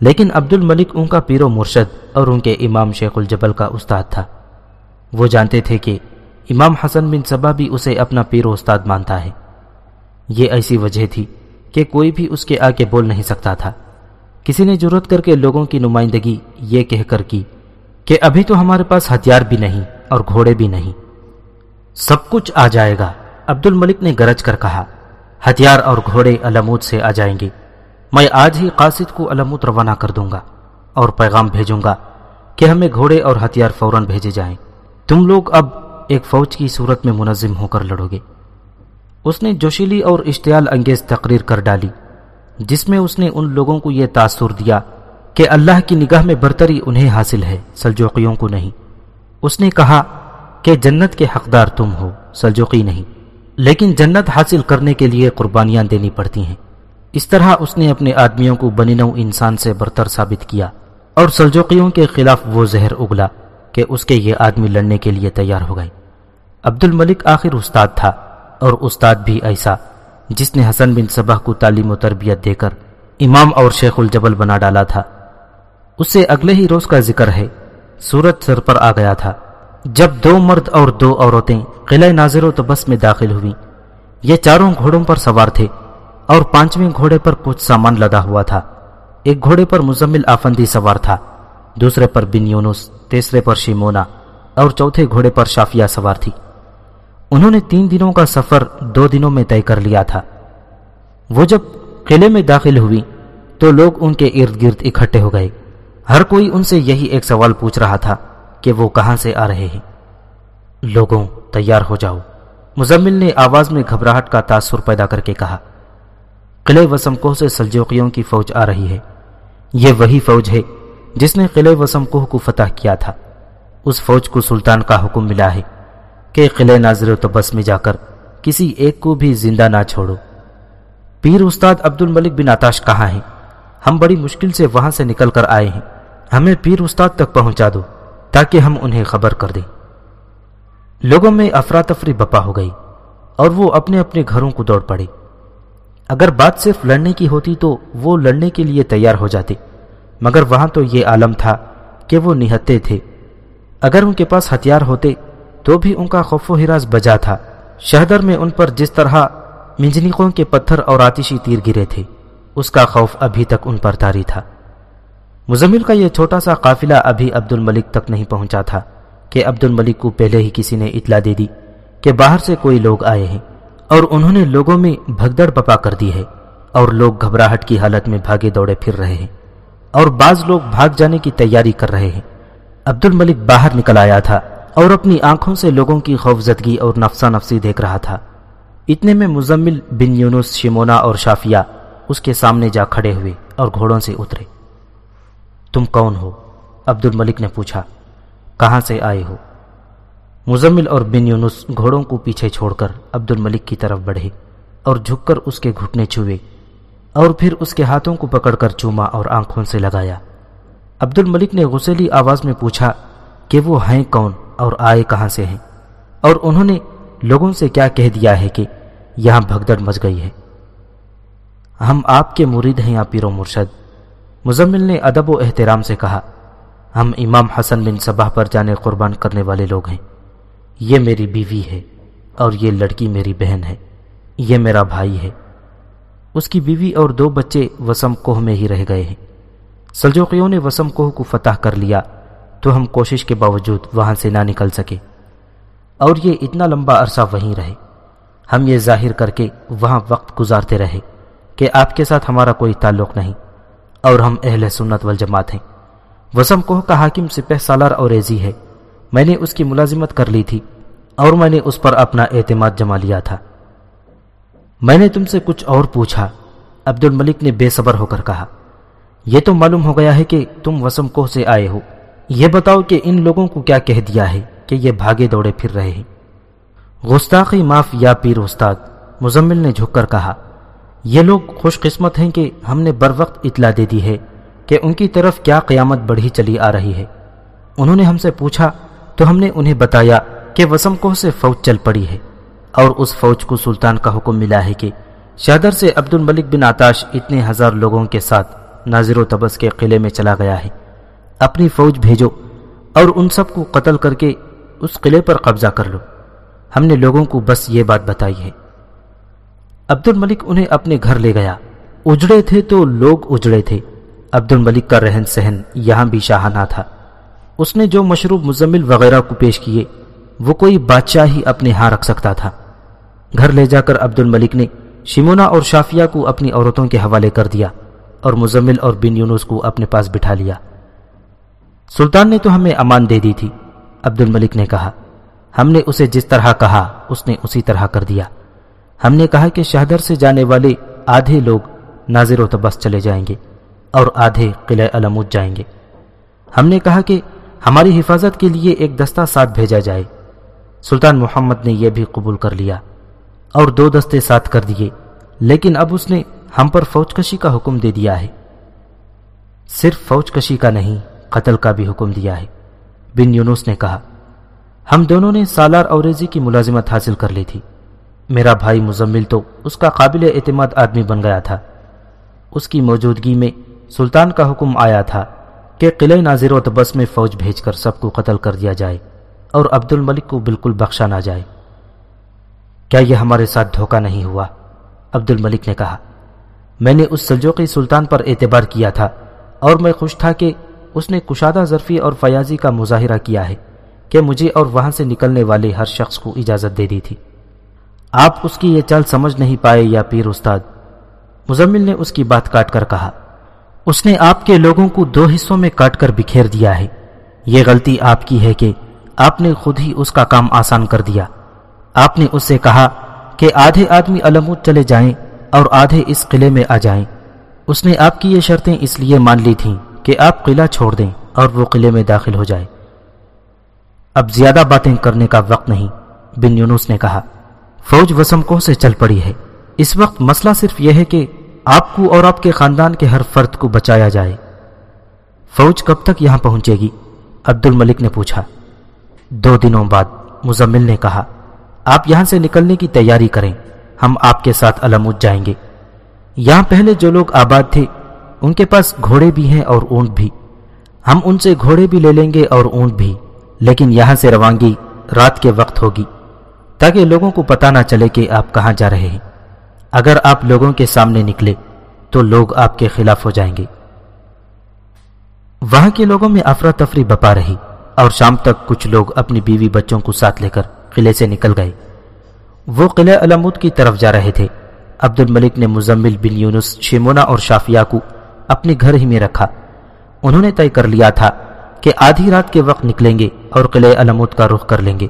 لیکن عبد الملک ان کا پیر و مرشد اور ان کے امام شیخ الجبل کا استاد تھا۔ وہ جانتے تھے کہ امام حسن بن صبا بھی اسے اپنا پیر و استاد مانتا ہے۔ یہ ایسی وجہ تھی کہ کوئی بھی اس کے آگے بول نہیں سکتا تھا۔ کسی نے ضرورت کر کے لوگوں کی نمائندگی یہ کہہ کر کی کہ ابھی تو ہمارے پاس ہتھیار بھی نہیں اور گھوڑے بھی نہیں۔ سب کچھ آ جائے گا عبد الملک نے گرج کر کہا۔ ہتھیار اور گھوڑے علمود سے آ جائیں گے۔ میں آج ہی قاصد کو علمود روانہ کر دوں گا اور پیغام بھیجوں گا کہ ہمیں گھوڑے اور ہتھیار فوراً بھیجے جائیں۔ تم لوگ اب ایک فوج کی صورت میں منظم ہو کر لڑو گے۔ اس نے جوشیلی اور اشتعال انگیز تقریر کر ڈالی، جس میں اس نے ان لوگوں کو یہ تاثر دیا کہ اللہ کی نگاہ میں برتری انہیں حاصل ہے، سلجوقیوں کو نہیں۔ اس نے کہا کہ جنت کے حقدار تم ہو، سلجوقی نہیں۔ لیکن جنت حاصل کرنے کے لیے قربانیاں دینی پڑتی ہیں۔ اس طرح اس نے اپنے آدمیوں کو بنینو انسان سے برتر ثابت کیا اور سلجوقیوں کے خلاف وہ زہر اگلا کہ اس کے یہ آدمی لڑنے کے لیے تیار ہو گئے۔ عبد الملک آخر استاد تھا اور استاد بھی ایسا، جس نے حسن بن صبح کو تعلیم و تربیت دے کر امام اور شیخ الجبل بنا ڈالا تھا۔ اس سے اگلے ہی روز کا ذکر ہے۔ سورج سر پر آ گیا تھا۔ جب دو مرد اور دو عورتیں قلعہ ناظر و تبس میں داخل ہوئی یہ چاروں گھوڑوں پر سوار تھے اور پانچویں گھوڑے پر کچھ سامان لدا ہوا تھا۔ ایک گھوڑے پر مزمل آفندی سوار تھا۔ دوسرے پر بن یونس، تیسرے پر شیمونا اور چوتھے گھوڑے پر شافیہ سوار تھی۔ انہوں نے تین دنوں کا سفر دو دنوں میں طے کر لیا تھا۔ وہ جب قلعے میں داخل ہوئی تو لوگ ان کے ارد گرد اکٹھے ہو گئے۔ ہر کوئی ان سے یہی ایک سوال پوچھ رہا تھا کہ وہ کہاں سے آ رہے ہیں۔ لوگوں، تیار ہو جاؤ۔ مزمل نے آواز میں گھبراہٹ کا تاثر پیدا کر کے کہا، قلعہ وسم کوہ سے سلجوقیوں کی فوج آ رہی ہے۔ یہ وہی فوج ہے جس نے قلعہ وسم کوہ کو فتح کیا تھا۔ اس فوج کو سلطان کا حکم ملا ہے کہ قلعہ ناظر و تبس میں جا کر کسی ایک کو بھی زندہ نہ چھوڑو۔ پیر استاد عبد الملک بن آتاش کہاں ہیں؟ ہم بڑی مشکل سے وہاں سے نکل کر آئے ہیں۔ ہمیں پیر استاد تک پہنچا دو تاکہ ہم انہیں خبر کر دیں۔ لوگوں میں افراتفری بپا ہو گئی اور وہ اپنے اپنے گھروں کو دوڑ پڑے۔ اگر بات صرف لڑنے کی ہوتی تو وہ لڑنے کے لیے تیار ہو جاتے، مگر وہاں تو یہ عالم تھا کہ وہ نہتے تھے۔ اگر ان کے پاس ہتھیار ہوتے تو بھی ان کا خوف و ہراس بجا تھا۔ شہدر میں ان پر جس طرح منجنیقوں کے پتھر اور آتشی تیر گرے تھے، اس کا خوف ابھی تک ان پر تاری تھا۔ مزمل کا یہ چھوٹا سا قافلہ ابھی عبد الملک تک نہیں پہنچا تھا کہ عبد الملک کو پہلے ہی کسی نے اطلاع دے دی کہ باہر سے کوئی لوگ آئے ہیں اور انہوں نے لوگوں میں بھگدڑ بپا کر دی ہے اور لوگ گھبراہٹ کی حالت میں بھاگے دوڑے پھر رہے ہیں اور بعض لوگ بھاگ جانے کی تیاری کر رہے ہیں۔ عبد الملک باہر نکل آیا تھا اور اپنی آنکھوں سے لوگوں کی خوفزدگی اور نفسا نفسی دیکھ رہا تھا۔ اتنے میں مزمل بن یونس شمونا اور شافیہ اس کے سامنے جا کھڑے ہوئے اور گھوڑوں سے اترے۔ تم کون ہو؟ عبد الملک نے پوچھا، کہاں سے آئے ہو؟ مزمل اور بن یونس گھوڑوں کو پیچھے چھوڑ کر عبد الملک کی طرف بڑھے اور جھک کر اس کے گھٹنے چھوئے اور پھر اس کے ہاتھوں کو پکڑ کر چوما اور آنکھوں سے لگایا۔ عبد الملک نے غسیلی آواز میں پوچھا، کہ وہ ہیں کون اور آئے کہاں سے ہیں؟ اور انہوں نے لوگوں سے کیا کہہ دیا ہے کہ یہاں بھگدڑ مچ گئی ہے۔ ہم آپ کے مرید ہیں یا پیر و مرشد؟ مزمل نے ادب و احترام سے کہا، ہم امام حسن بن صبح پر جانے قربان کرنے والے لوگ ہیں۔ یہ میری بیوی ہے اور یہ لڑکی میری بہن ہے۔ یہ میرا بھائی ہے۔ اس کی بیوی اور دو بچے وسم کوہ میں ہی رہ گئے ہیں۔ سلجوقیوں نے وسم کوہ کو فتح کر لیا تو ہم کوشش کے باوجود وہاں سے نہ نکل سکے۔ اور یہ اتنا لمبا عرصہ وہیں رہے۔ ہم یہ ظاہر کر کے وہاں وقت گزارتے رہے کہ آپ کے ساتھ ہمارا کوئی تعلق نہیں۔ اور ہم اہل سنت والجماعت ہیں۔ وسم کوہ کا حاکم سپہ سالار اور ایزی ہے۔ میں نے اس کی ملازمت کر لی تھی اور میں نے اس پر اپنا اعتماد جما لیا تھا۔ میں نے تم سے کچھ اور پوچھا۔ عبد الملک نے بے صبر ہو کر کہا، یہ تو معلوم ہو گیا ہے کہ تم وسم کوہ سے آئے ہو۔ یہ بتاؤ کہ ان لوگوں کو کیا کہہ دیا ہے کہ یہ بھاگے دوڑے پھر رہے ہیں۔ گستاخی معاف یا پیر استاد، مزمل نے جھک کر کہا یہ لوگ خوش قسمت ہیں کہ ہم نے بر وقت اطلاع دے دی ہے کہ ان کی طرف کیا قیامت بڑھی چلی آ رہی ہے۔ انہوں نے ہم سے پوچھا، تو ہم نے انہیں بتایا کہ وسم کوہ سے فوج چل پڑی ہے اور اس فوج کو سلطان کا حکم ملا ہے کہ شادر سے عبد الملک بن آتاش اتنے ہزار لوگوں کے ساتھ ناظر و تبس کے قلعے میں چلا گیا ہے۔ اپنی فوج بھیجو اور ان سب کو قتل کر کے اس قلعے پر قبضہ کر لو۔ ہم نے لوگوں کو بس یہ بات بتائی ہے۔ عبد الملک انہیں اپنے گھر لے گیا۔ اجڑے تھے تو لوگ اجڑے تھے۔ عبد الملک کا رہن سہن یہاں بھی شاہانہ تھا۔ اس نے جو مشروب مزمل وغیرہ کو پیش کیے، وہ کوئی بادشاہ ہی اپنے ہاں رکھ سکتا تھا۔ گھر لے جا کر عبد الملک نے شمونا اور شافیہ کو اپنی عورتوں کے حوالے کر دیا اور مزمل اور بن یونس کو اپنے پاس بٹھا لیا۔ سلطان نے تو ہمیں امان دے دی تھی عبد الملک نے کہا۔ ہم نے اسے جس طرح کہا، اس نے اسی طرح کر دیا۔ ہم نے کہا کہ شہدر سے جانے والے آدھے لوگ ناظر و تبس چلے جائیں گے اور آدھے قلعہ علمود جائیں گے۔ ہم نے کہا کہ ہماری حفاظت کے لیے ایک دستہ ساتھ بھیجا جائے۔ سلطان محمد نے یہ بھی قبول کر لیا اور دو دستے ساتھ کر دیے، لیکن اب اس نے ہم پر فوج کشی کا حکم دے دیا ہے۔ صرف فوج کشی کا نہیں، قتل کا بھی حکم دیا ہے۔ بن یونس نے کہا، ہم دونوں نے سالار اوریزی کی ملازمت حاصل کر لی تھی۔ میرا بھائی مزمل تو اس کا قابل اعتماد آدمی بن گیا تھا۔ اس کی موجودگی میں سلطان کا حکم آیا تھا کہ قلعہ ناظر و تبس میں فوج بھیج کر سب کو قتل کر دیا جائے اور عبد الملک کو بالکل بخشا نہ جائے۔ کیا یہ ہمارے ساتھ دھوکہ نہیں ہوا؟ عبد الملک نے کہا۔ میں نے اس سلجوقی سلطان پر اعتبار کیا تھا اور میں خوش تھا کہ اس نے کشادہ ظرفی اور فیاضی کا مظاہرہ کیا ہے کہ مجھے اور وہاں سے نکلنے والے ہر شخص کو اجازت دے دی تھی۔ آپ اس کی یہ چال سمجھ نہیں پائے یا پیر استاد؟ مزمل نے اس کی بات کاٹ کر کہا، اس نے آپ کے لوگوں کو دو حصوں میں کاٹ کر بکھیر دیا ہے۔ یہ غلطی آپ کی ہے کہ آپ نے خود ہی اس کا کام آسان کر دیا۔ آپ نے اس سے کہا کہ آدھے آدمی علمود چلے جائیں اور آدھے اس قلعے میں آ جائیں۔ اس نے آپ کی یہ شرطیں اس لیے مان لی تھیں کہ آپ قلعہ چھوڑ دیں اور وہ قلعے میں داخل ہو جائے۔ اب زیادہ باتیں کرنے کا وقت نہیں، بن یونس نے کہا۔ فوج وسم کوہ سے چل پڑی ہے۔ اس وقت مسئلہ صرف یہ ہے کہ آپ کو اور آپ کے خاندان کے ہر فرد کو بچایا جائے۔ فوج کب تک یہاں پہنچے گی؟ عبد الملک نے پوچھا۔ دو دنوں بعد، مزمل نے کہا، آپ یہاں سے نکلنے کی تیاری کریں، ہم آپ کے ساتھ علمود جائیں گے۔ یہاں پہلے جو لوگ آباد تھے، ان کے پاس گھوڑے بھی ہیں اور اونٹ بھی۔ ہم ان سے گھوڑے بھی لے لیں گے اور اونٹ بھی، لیکن یہاں سے روانگی رات کے وقت ہوگی۔ تاکہ لوگوں کو پتا نہ چلے کہ آپ کہاں جا رہے ہیں۔ اگر آپ لوگوں کے سامنے نکلے، تو لوگ آپ کے خلاف ہو جائیں گے۔ وہاں کے لوگوں میں افراتفری بپا رہی اور شام تک کچھ لوگ اپنی بیوی بچوں کو ساتھ لے کر قلعے سے نکل گئے۔ وہ قلعہ علمود کی طرف جا رہے تھے۔ عبد الملک نے مزمل بن یونس شیمونا اور شافیہ کو اپنے گھر ہی میں رکھا۔ انہوں نے طے کر لیا تھا کہ آدھی رات کے وقت نکلیں گے اور قلعہ علمود کا رخ کر لیں گے۔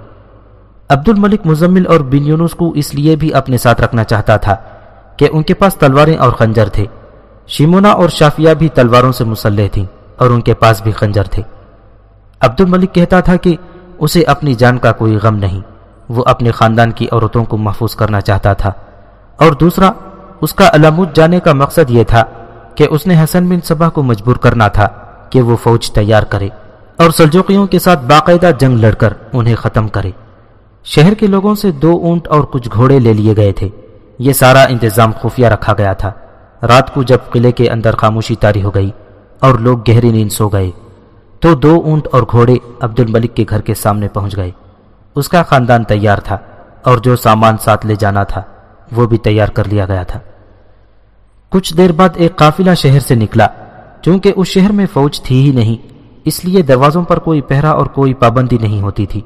عبد الملک مزمل اور بن یونس کو اس لیے بھی اپنے ساتھ رکھنا چاہتا تھا کہ ان کے پاس تلواریں اور خنجر تھے۔ شیمونا اور شافیہ بھی تلواروں سے مسلح تھیں اور ان کے پاس بھی خنجر تھے۔ عبد الملک کہتا تھا کہ اسے اپنی جان کا کوئی غم نہیں، وہ اپنے خاندان کی عورتوں کو محفوظ کرنا چاہتا تھا۔ اور دوسرا، اس کا علامود جانے کا مقصد یہ تھا کہ اس نے حسن بن صبح کو مجبور کرنا تھا کہ وہ فوج تیار کرے اور سلجوقیوں کے ساتھ باقاعدہ جنگ لڑ کر انہیں ختم کرے۔ شہر کے لوگوں سے دو اونٹ اور کچھ گھوڑے لے لیے گئے تھے۔ یہ سارا انتظام خفیہ رکھا گیا تھا۔ رات کو جب قلعے کے اندر خاموشی تاری ہو گئی اور لوگ گہری نیند سو گئے، تو دو اونٹ اور گھوڑے عبد الملک کے گھر کے سامنے پہنچ گئے۔ اس کا خاندان تیار تھا اور جو سامان ساتھ لے جانا تھا، وہ بھی تیار کر لیا گیا تھا۔ کچھ دیر بعد ایک قافلہ شہر سے نکلا، چونکہ اس شہر میں فوج تھی ہی نہیں، اس لیے دروازوں پر کوئی پہرا اور کوئی پابندی نہیں ہوتی تھی۔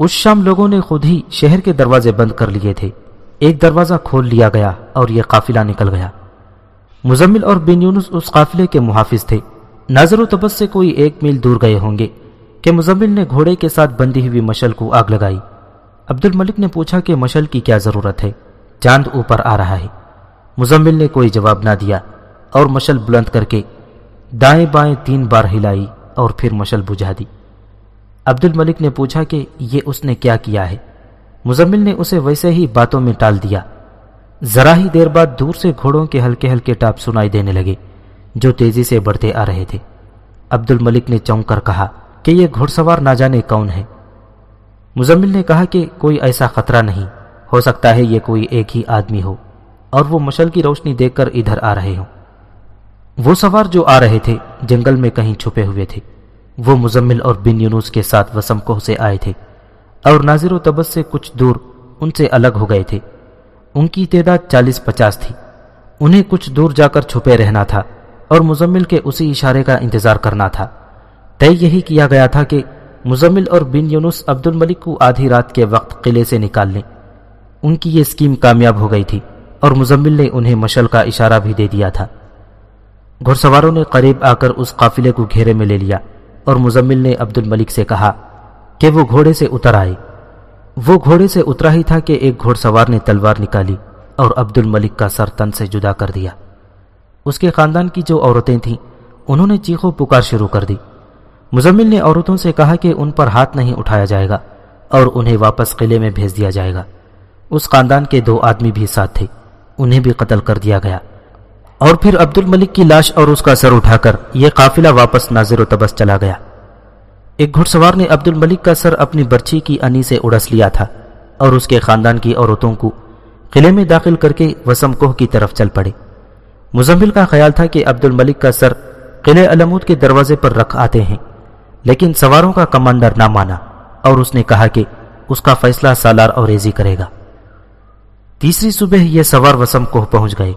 اس شام لوگوں نے خود ہی شہر کے دروازے بند کر لیے تھے۔ ایک دروازہ کھول لیا گیا اور یہ قافلہ نکل گیا۔ مزمل اور بن یونس اس قافلے کے محافظ تھے۔ نظر و تبس سے کوئی ایک میل دور گئے ہوں گے کہ مزمل نے گھوڑے کے ساتھ بندی ہوئی مشل کو آگ لگائی۔ عبد الملک نے پوچھا کہ مشل کی کیا ضرورت ہے؟ چاند اوپر آ رہا ہے۔ مزمل نے کوئی جواب نہ دیا اور مشل بلند کر کے دائیں بائیں تین بار ہلائی اور پھر مشل بجھا دی۔ عبد الملک نے پوچھا کہ یہ اس نے کیا کیا ہے؟ مزمل نے اسے ویسے ہی باتوں میں ٹال دیا۔ ذرا ہی دیر بعد دور سے گھوڑوں کے ہلکے ہلکے ٹاپ سنائی دینے لگے، جو تیزی سے بڑھتے آ رہے تھے۔ عبد الملک نے چونک کر کہا کہ یہ گھڑ سوار نہ جانے کون ہے۔ مزمل نے کہا کہ کوئی ایسا خطرہ نہیں، ہو سکتا ہے یہ کوئی ایک ہی آدمی ہو، اور وہ مشل کی روشنی دیکھ کر ادھر آ رہے ہوں۔ وہ سوار جو آ رہے تھے، جنگل میں کہیں چھپے ہوئے تھے۔ وہ مزمل اور بن یونس کے ساتھ وسم کوہ سے آئے تھے اور ناظر و تبس سے کچھ دور ان سے الگ ہو گئے تھے۔ ان کی تعداد چالیس پچاس تھی۔ انہیں کچھ دور جا کر چھپے رہنا تھا اور مزمل کے اسی اشارے کا انتظار کرنا تھا۔ طے یہی کیا گیا تھا کہ مزمل اور بن یونس عبد الملک کو آدھی رات کے وقت قلعے سے نکال لیں۔ ان کی یہ اسکیم کامیاب ہو گئی تھی اور مزمل نے انہیں مشل کا اشارہ بھی دے دیا تھا۔ گھڑ سواروں نے قریب آ کر اس قافلے کو گھیرے میں لے لیا۔ اور مزمل نے عبد الملک سے کہا کہ وہ گھوڑے سے اتر آئے۔ وہ گھوڑے سے اترا ہی تھا کہ ایک گھوڑ سوار نے تلوار نکالی اور عبد الملک کا سر تن سے جدا کر دیا۔ اس کے خاندان کی جو عورتیں تھیں، انہوں نے چیخو پکار شروع کر دی۔ مزمل نے عورتوں سے کہا کہ ان پر ہاتھ نہیں اٹھایا جائے گا اور انہیں واپس قلعے میں بھیج دیا جائے گا۔ اس خاندان کے دو آدمی بھی ساتھ تھے، انہیں بھی قتل کر دیا گیا۔ اور پھر عبد الملک کی لاش اور اس کا سر اٹھا کر یہ قافلہ واپس ناظر و تبس چلا گیا۔ ایک گھڑ سوار نے عبد الملک کا سر اپنی برچی کی انی سے اڑس لیا تھا اور اس کے خاندان کی عورتوں کو قلعے میں داخل کر کے وسم کوہ کی طرف چل پڑے۔ مزمل کا خیال تھا کہ عبد الملک کا سر قلعہ علمود کے دروازے پر رکھ آتے ہیں، لیکن سواروں کا کمانڈر نہ مانا اور اس نے کہا کہ اس کا فیصلہ سالار اور ریزی کرے گا۔ تیسری صبح یہ سوار وسم کوہ پہنچ گئے۔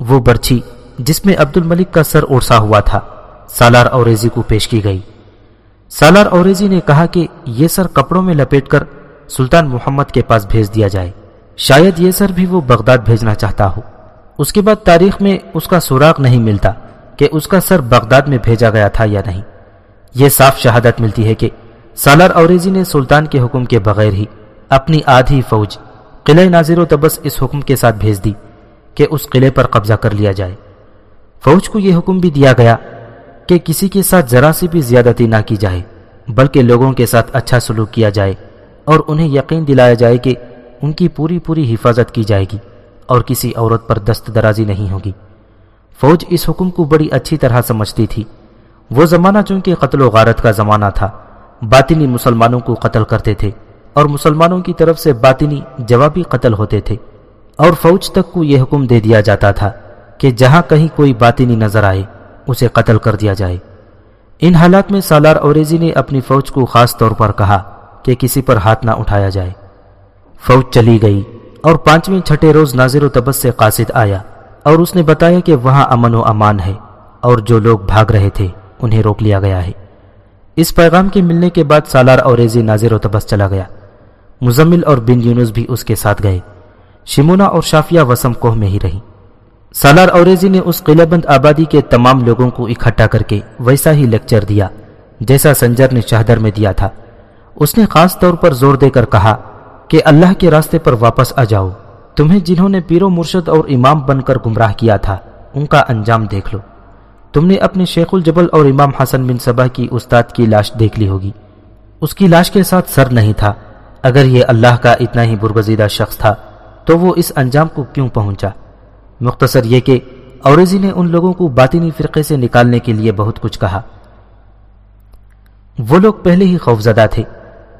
وہ برچھی جس میں عبد الملک کا سر اڑسا ہوا تھا۔ سالار اور ریزی کو پیش کی گئی۔ سالار اوریزی نے کہا کہ یہ سر کپڑوں میں لپیٹ کر سلطان محمد کے پاس بھیج دیا جائے۔ شاید یہ سر بھی وہ بغداد بھیجنا چاہتا ہو۔ اس کے بعد تاریخ میں اس کا سوراخ نہیں ملتا کہ اس کا سر بغداد میں بھیجا گیا تھا یا نہیں۔ یہ صاف شہادت ملتی ہے کہ سالار اوریزی نے سلطان کے حکم کے بغیر ہی اپنی آدھی فوج قلعہ ناظر و تبس اس حکم کے ساتھ بھیج دی۔ کہ اس قلعے پر قبضہ کر لیا جائے۔ فوج کو یہ حکم بھی دیا گیا کہ کسی کے ساتھ ذرا سی بھی زیادتی نہ کی جائے، بلکہ لوگوں کے ساتھ اچھا سلوک کیا جائے اور انہیں یقین دلایا جائے کہ ان کی پوری پوری حفاظت کی جائے گی اور کسی عورت پر دست درازی نہیں ہوگی۔ فوج اس حکم کو بڑی اچھی طرح سمجھتی تھی۔ وہ زمانہ چونکہ قتل و غارت کا زمانہ تھا، باطنی مسلمانوں کو قتل کرتے تھے اور مسلمانوں کی طرف سے باطنی جوابی قتل ہوتے تھے۔ اور فوج تک کو یہ حکم دے دیا جاتا تھا کہ جہاں کہیں کوئی باطنی نظر آئے، اسے قتل کر دیا جائے۔ ان حالات میں سالار اوریزی نے اپنی فوج کو خاص طور پر کہا کہ کسی پر ہاتھ نہ اٹھایا جائے۔ فوج چلی گئی اور پانچویں چھٹے روز ناظر و تبس سے قاصد آیا اور اس نے بتایا کہ وہاں امن و امان ہے اور جو لوگ بھاگ رہے تھے، انہیں روک لیا گیا ہے۔ اس پیغام کے ملنے کے بعد سالار اوریزی ناظر و تبس چلا گیا۔ مزمل اور بن یونس بھی اس کے ساتھ گئے۔ شمونا اور شافیہ وسم کوہ میں ہی رہی۔ سالار اوریزی نے اس قلعہ بند آبادی کے تمام لوگوں کو اکٹھا کر کے ویسا ہی لیکچر دیا، جیسا سنجر نے شہدر میں دیا تھا۔ اس نے خاص طور پر زور دے کر کہا کہ اللہ کے راستے پر واپس آ جاؤ۔ تمہیں جنہوں نے پیرو مرشد اور امام بن کر گمراہ کیا تھا، ان کا انجام دیکھ لو۔ تم نے اپنے شیخ الجبل اور امام حسن بن صبح کی استاد کی لاش دیکھ لی ہوگی۔ اس کی لاش کے ساتھ سر نہیں تھا، اگر یہ اللہ کا اتنا ہی برگزیدہ شخص تھا۔ تو وہ اس انجام کو کیوں پہنچا؟ مختصر یہ کہ اوریزی نے ان لوگوں کو باطنی فرقے سے نکالنے کے لیے بہت کچھ کہا۔ وہ لوگ پہلے ہی خوفزدہ تھے۔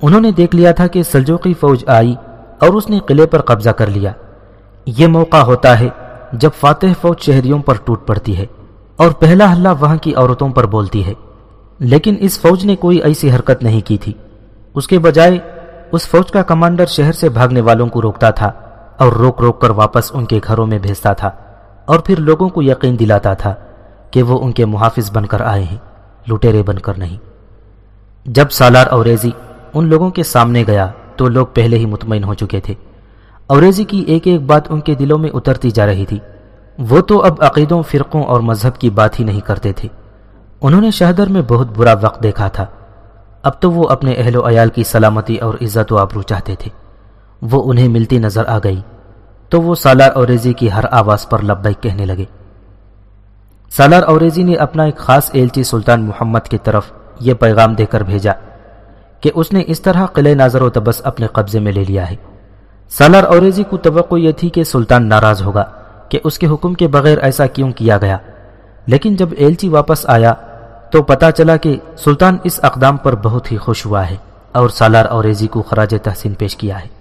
انہوں نے دیکھ لیا تھا کہ سلجوقی فوج آئی اور اس نے قلعے پر قبضہ کر لیا۔ یہ موقع ہوتا ہے جب فاتح فوج شہریوں پر ٹوٹ پڑتی ہے اور پہلا حلہ وہاں کی عورتوں پر بولتی ہے۔ لیکن اس فوج نے کوئی ایسی حرکت نہیں کی تھی۔ اس کے بجائے اس فوج کا کمانڈر شہر سے بھاگنے والوں کو روکتا تھا۔ اور روک روک کر واپس ان کے گھروں میں بھیجتا تھا اور پھر لوگوں کو یقین دلاتا تھا کہ وہ ان کے محافظ بن کر آئے ہیں، لٹیرے بن کر نہیں۔ جب سالار اوریزی ان لوگوں کے سامنے گیا تو لوگ پہلے ہی مطمئن ہو چکے تھے۔ اوریزی کی ایک ایک بات ان کے دلوں میں اترتی جا رہی تھی۔ وہ تو اب عقیدوں، فرقوں اور مذہب کی بات ہی نہیں کرتے تھے۔ انہوں نے شہدر میں بہت برا وقت دیکھا تھا۔ اب تو وہ اپنے اہل و عیال کی سلامتی اور عزت و آبرو چاہتے تھے۔ وہ انہیں ملتی نظر آ گئی تو وہ سالار اوریزی کی ہر آواز پر لبیک کہنے لگے۔ سالار اوریزی نے اپنا ایک خاص ایلچی سلطان محمد کی طرف یہ پیغام دے کر بھیجا کہ اس نے اس طرح قلعہ ناظر و تبس اپنے قبضے میں لے لیا ہے۔ سالار اوریزی کو توقع یہ تھی کہ سلطان ناراض ہوگا کہ اس کے حکم کے بغیر ایسا کیوں کیا گیا۔ لیکن جب ایلچی واپس آیا تو پتا چلا کہ سلطان اس اقدام پر بہت ہی خوش ہوا ہے اور سالار اوریزی کو خراج تحسین پیش کیا ہے۔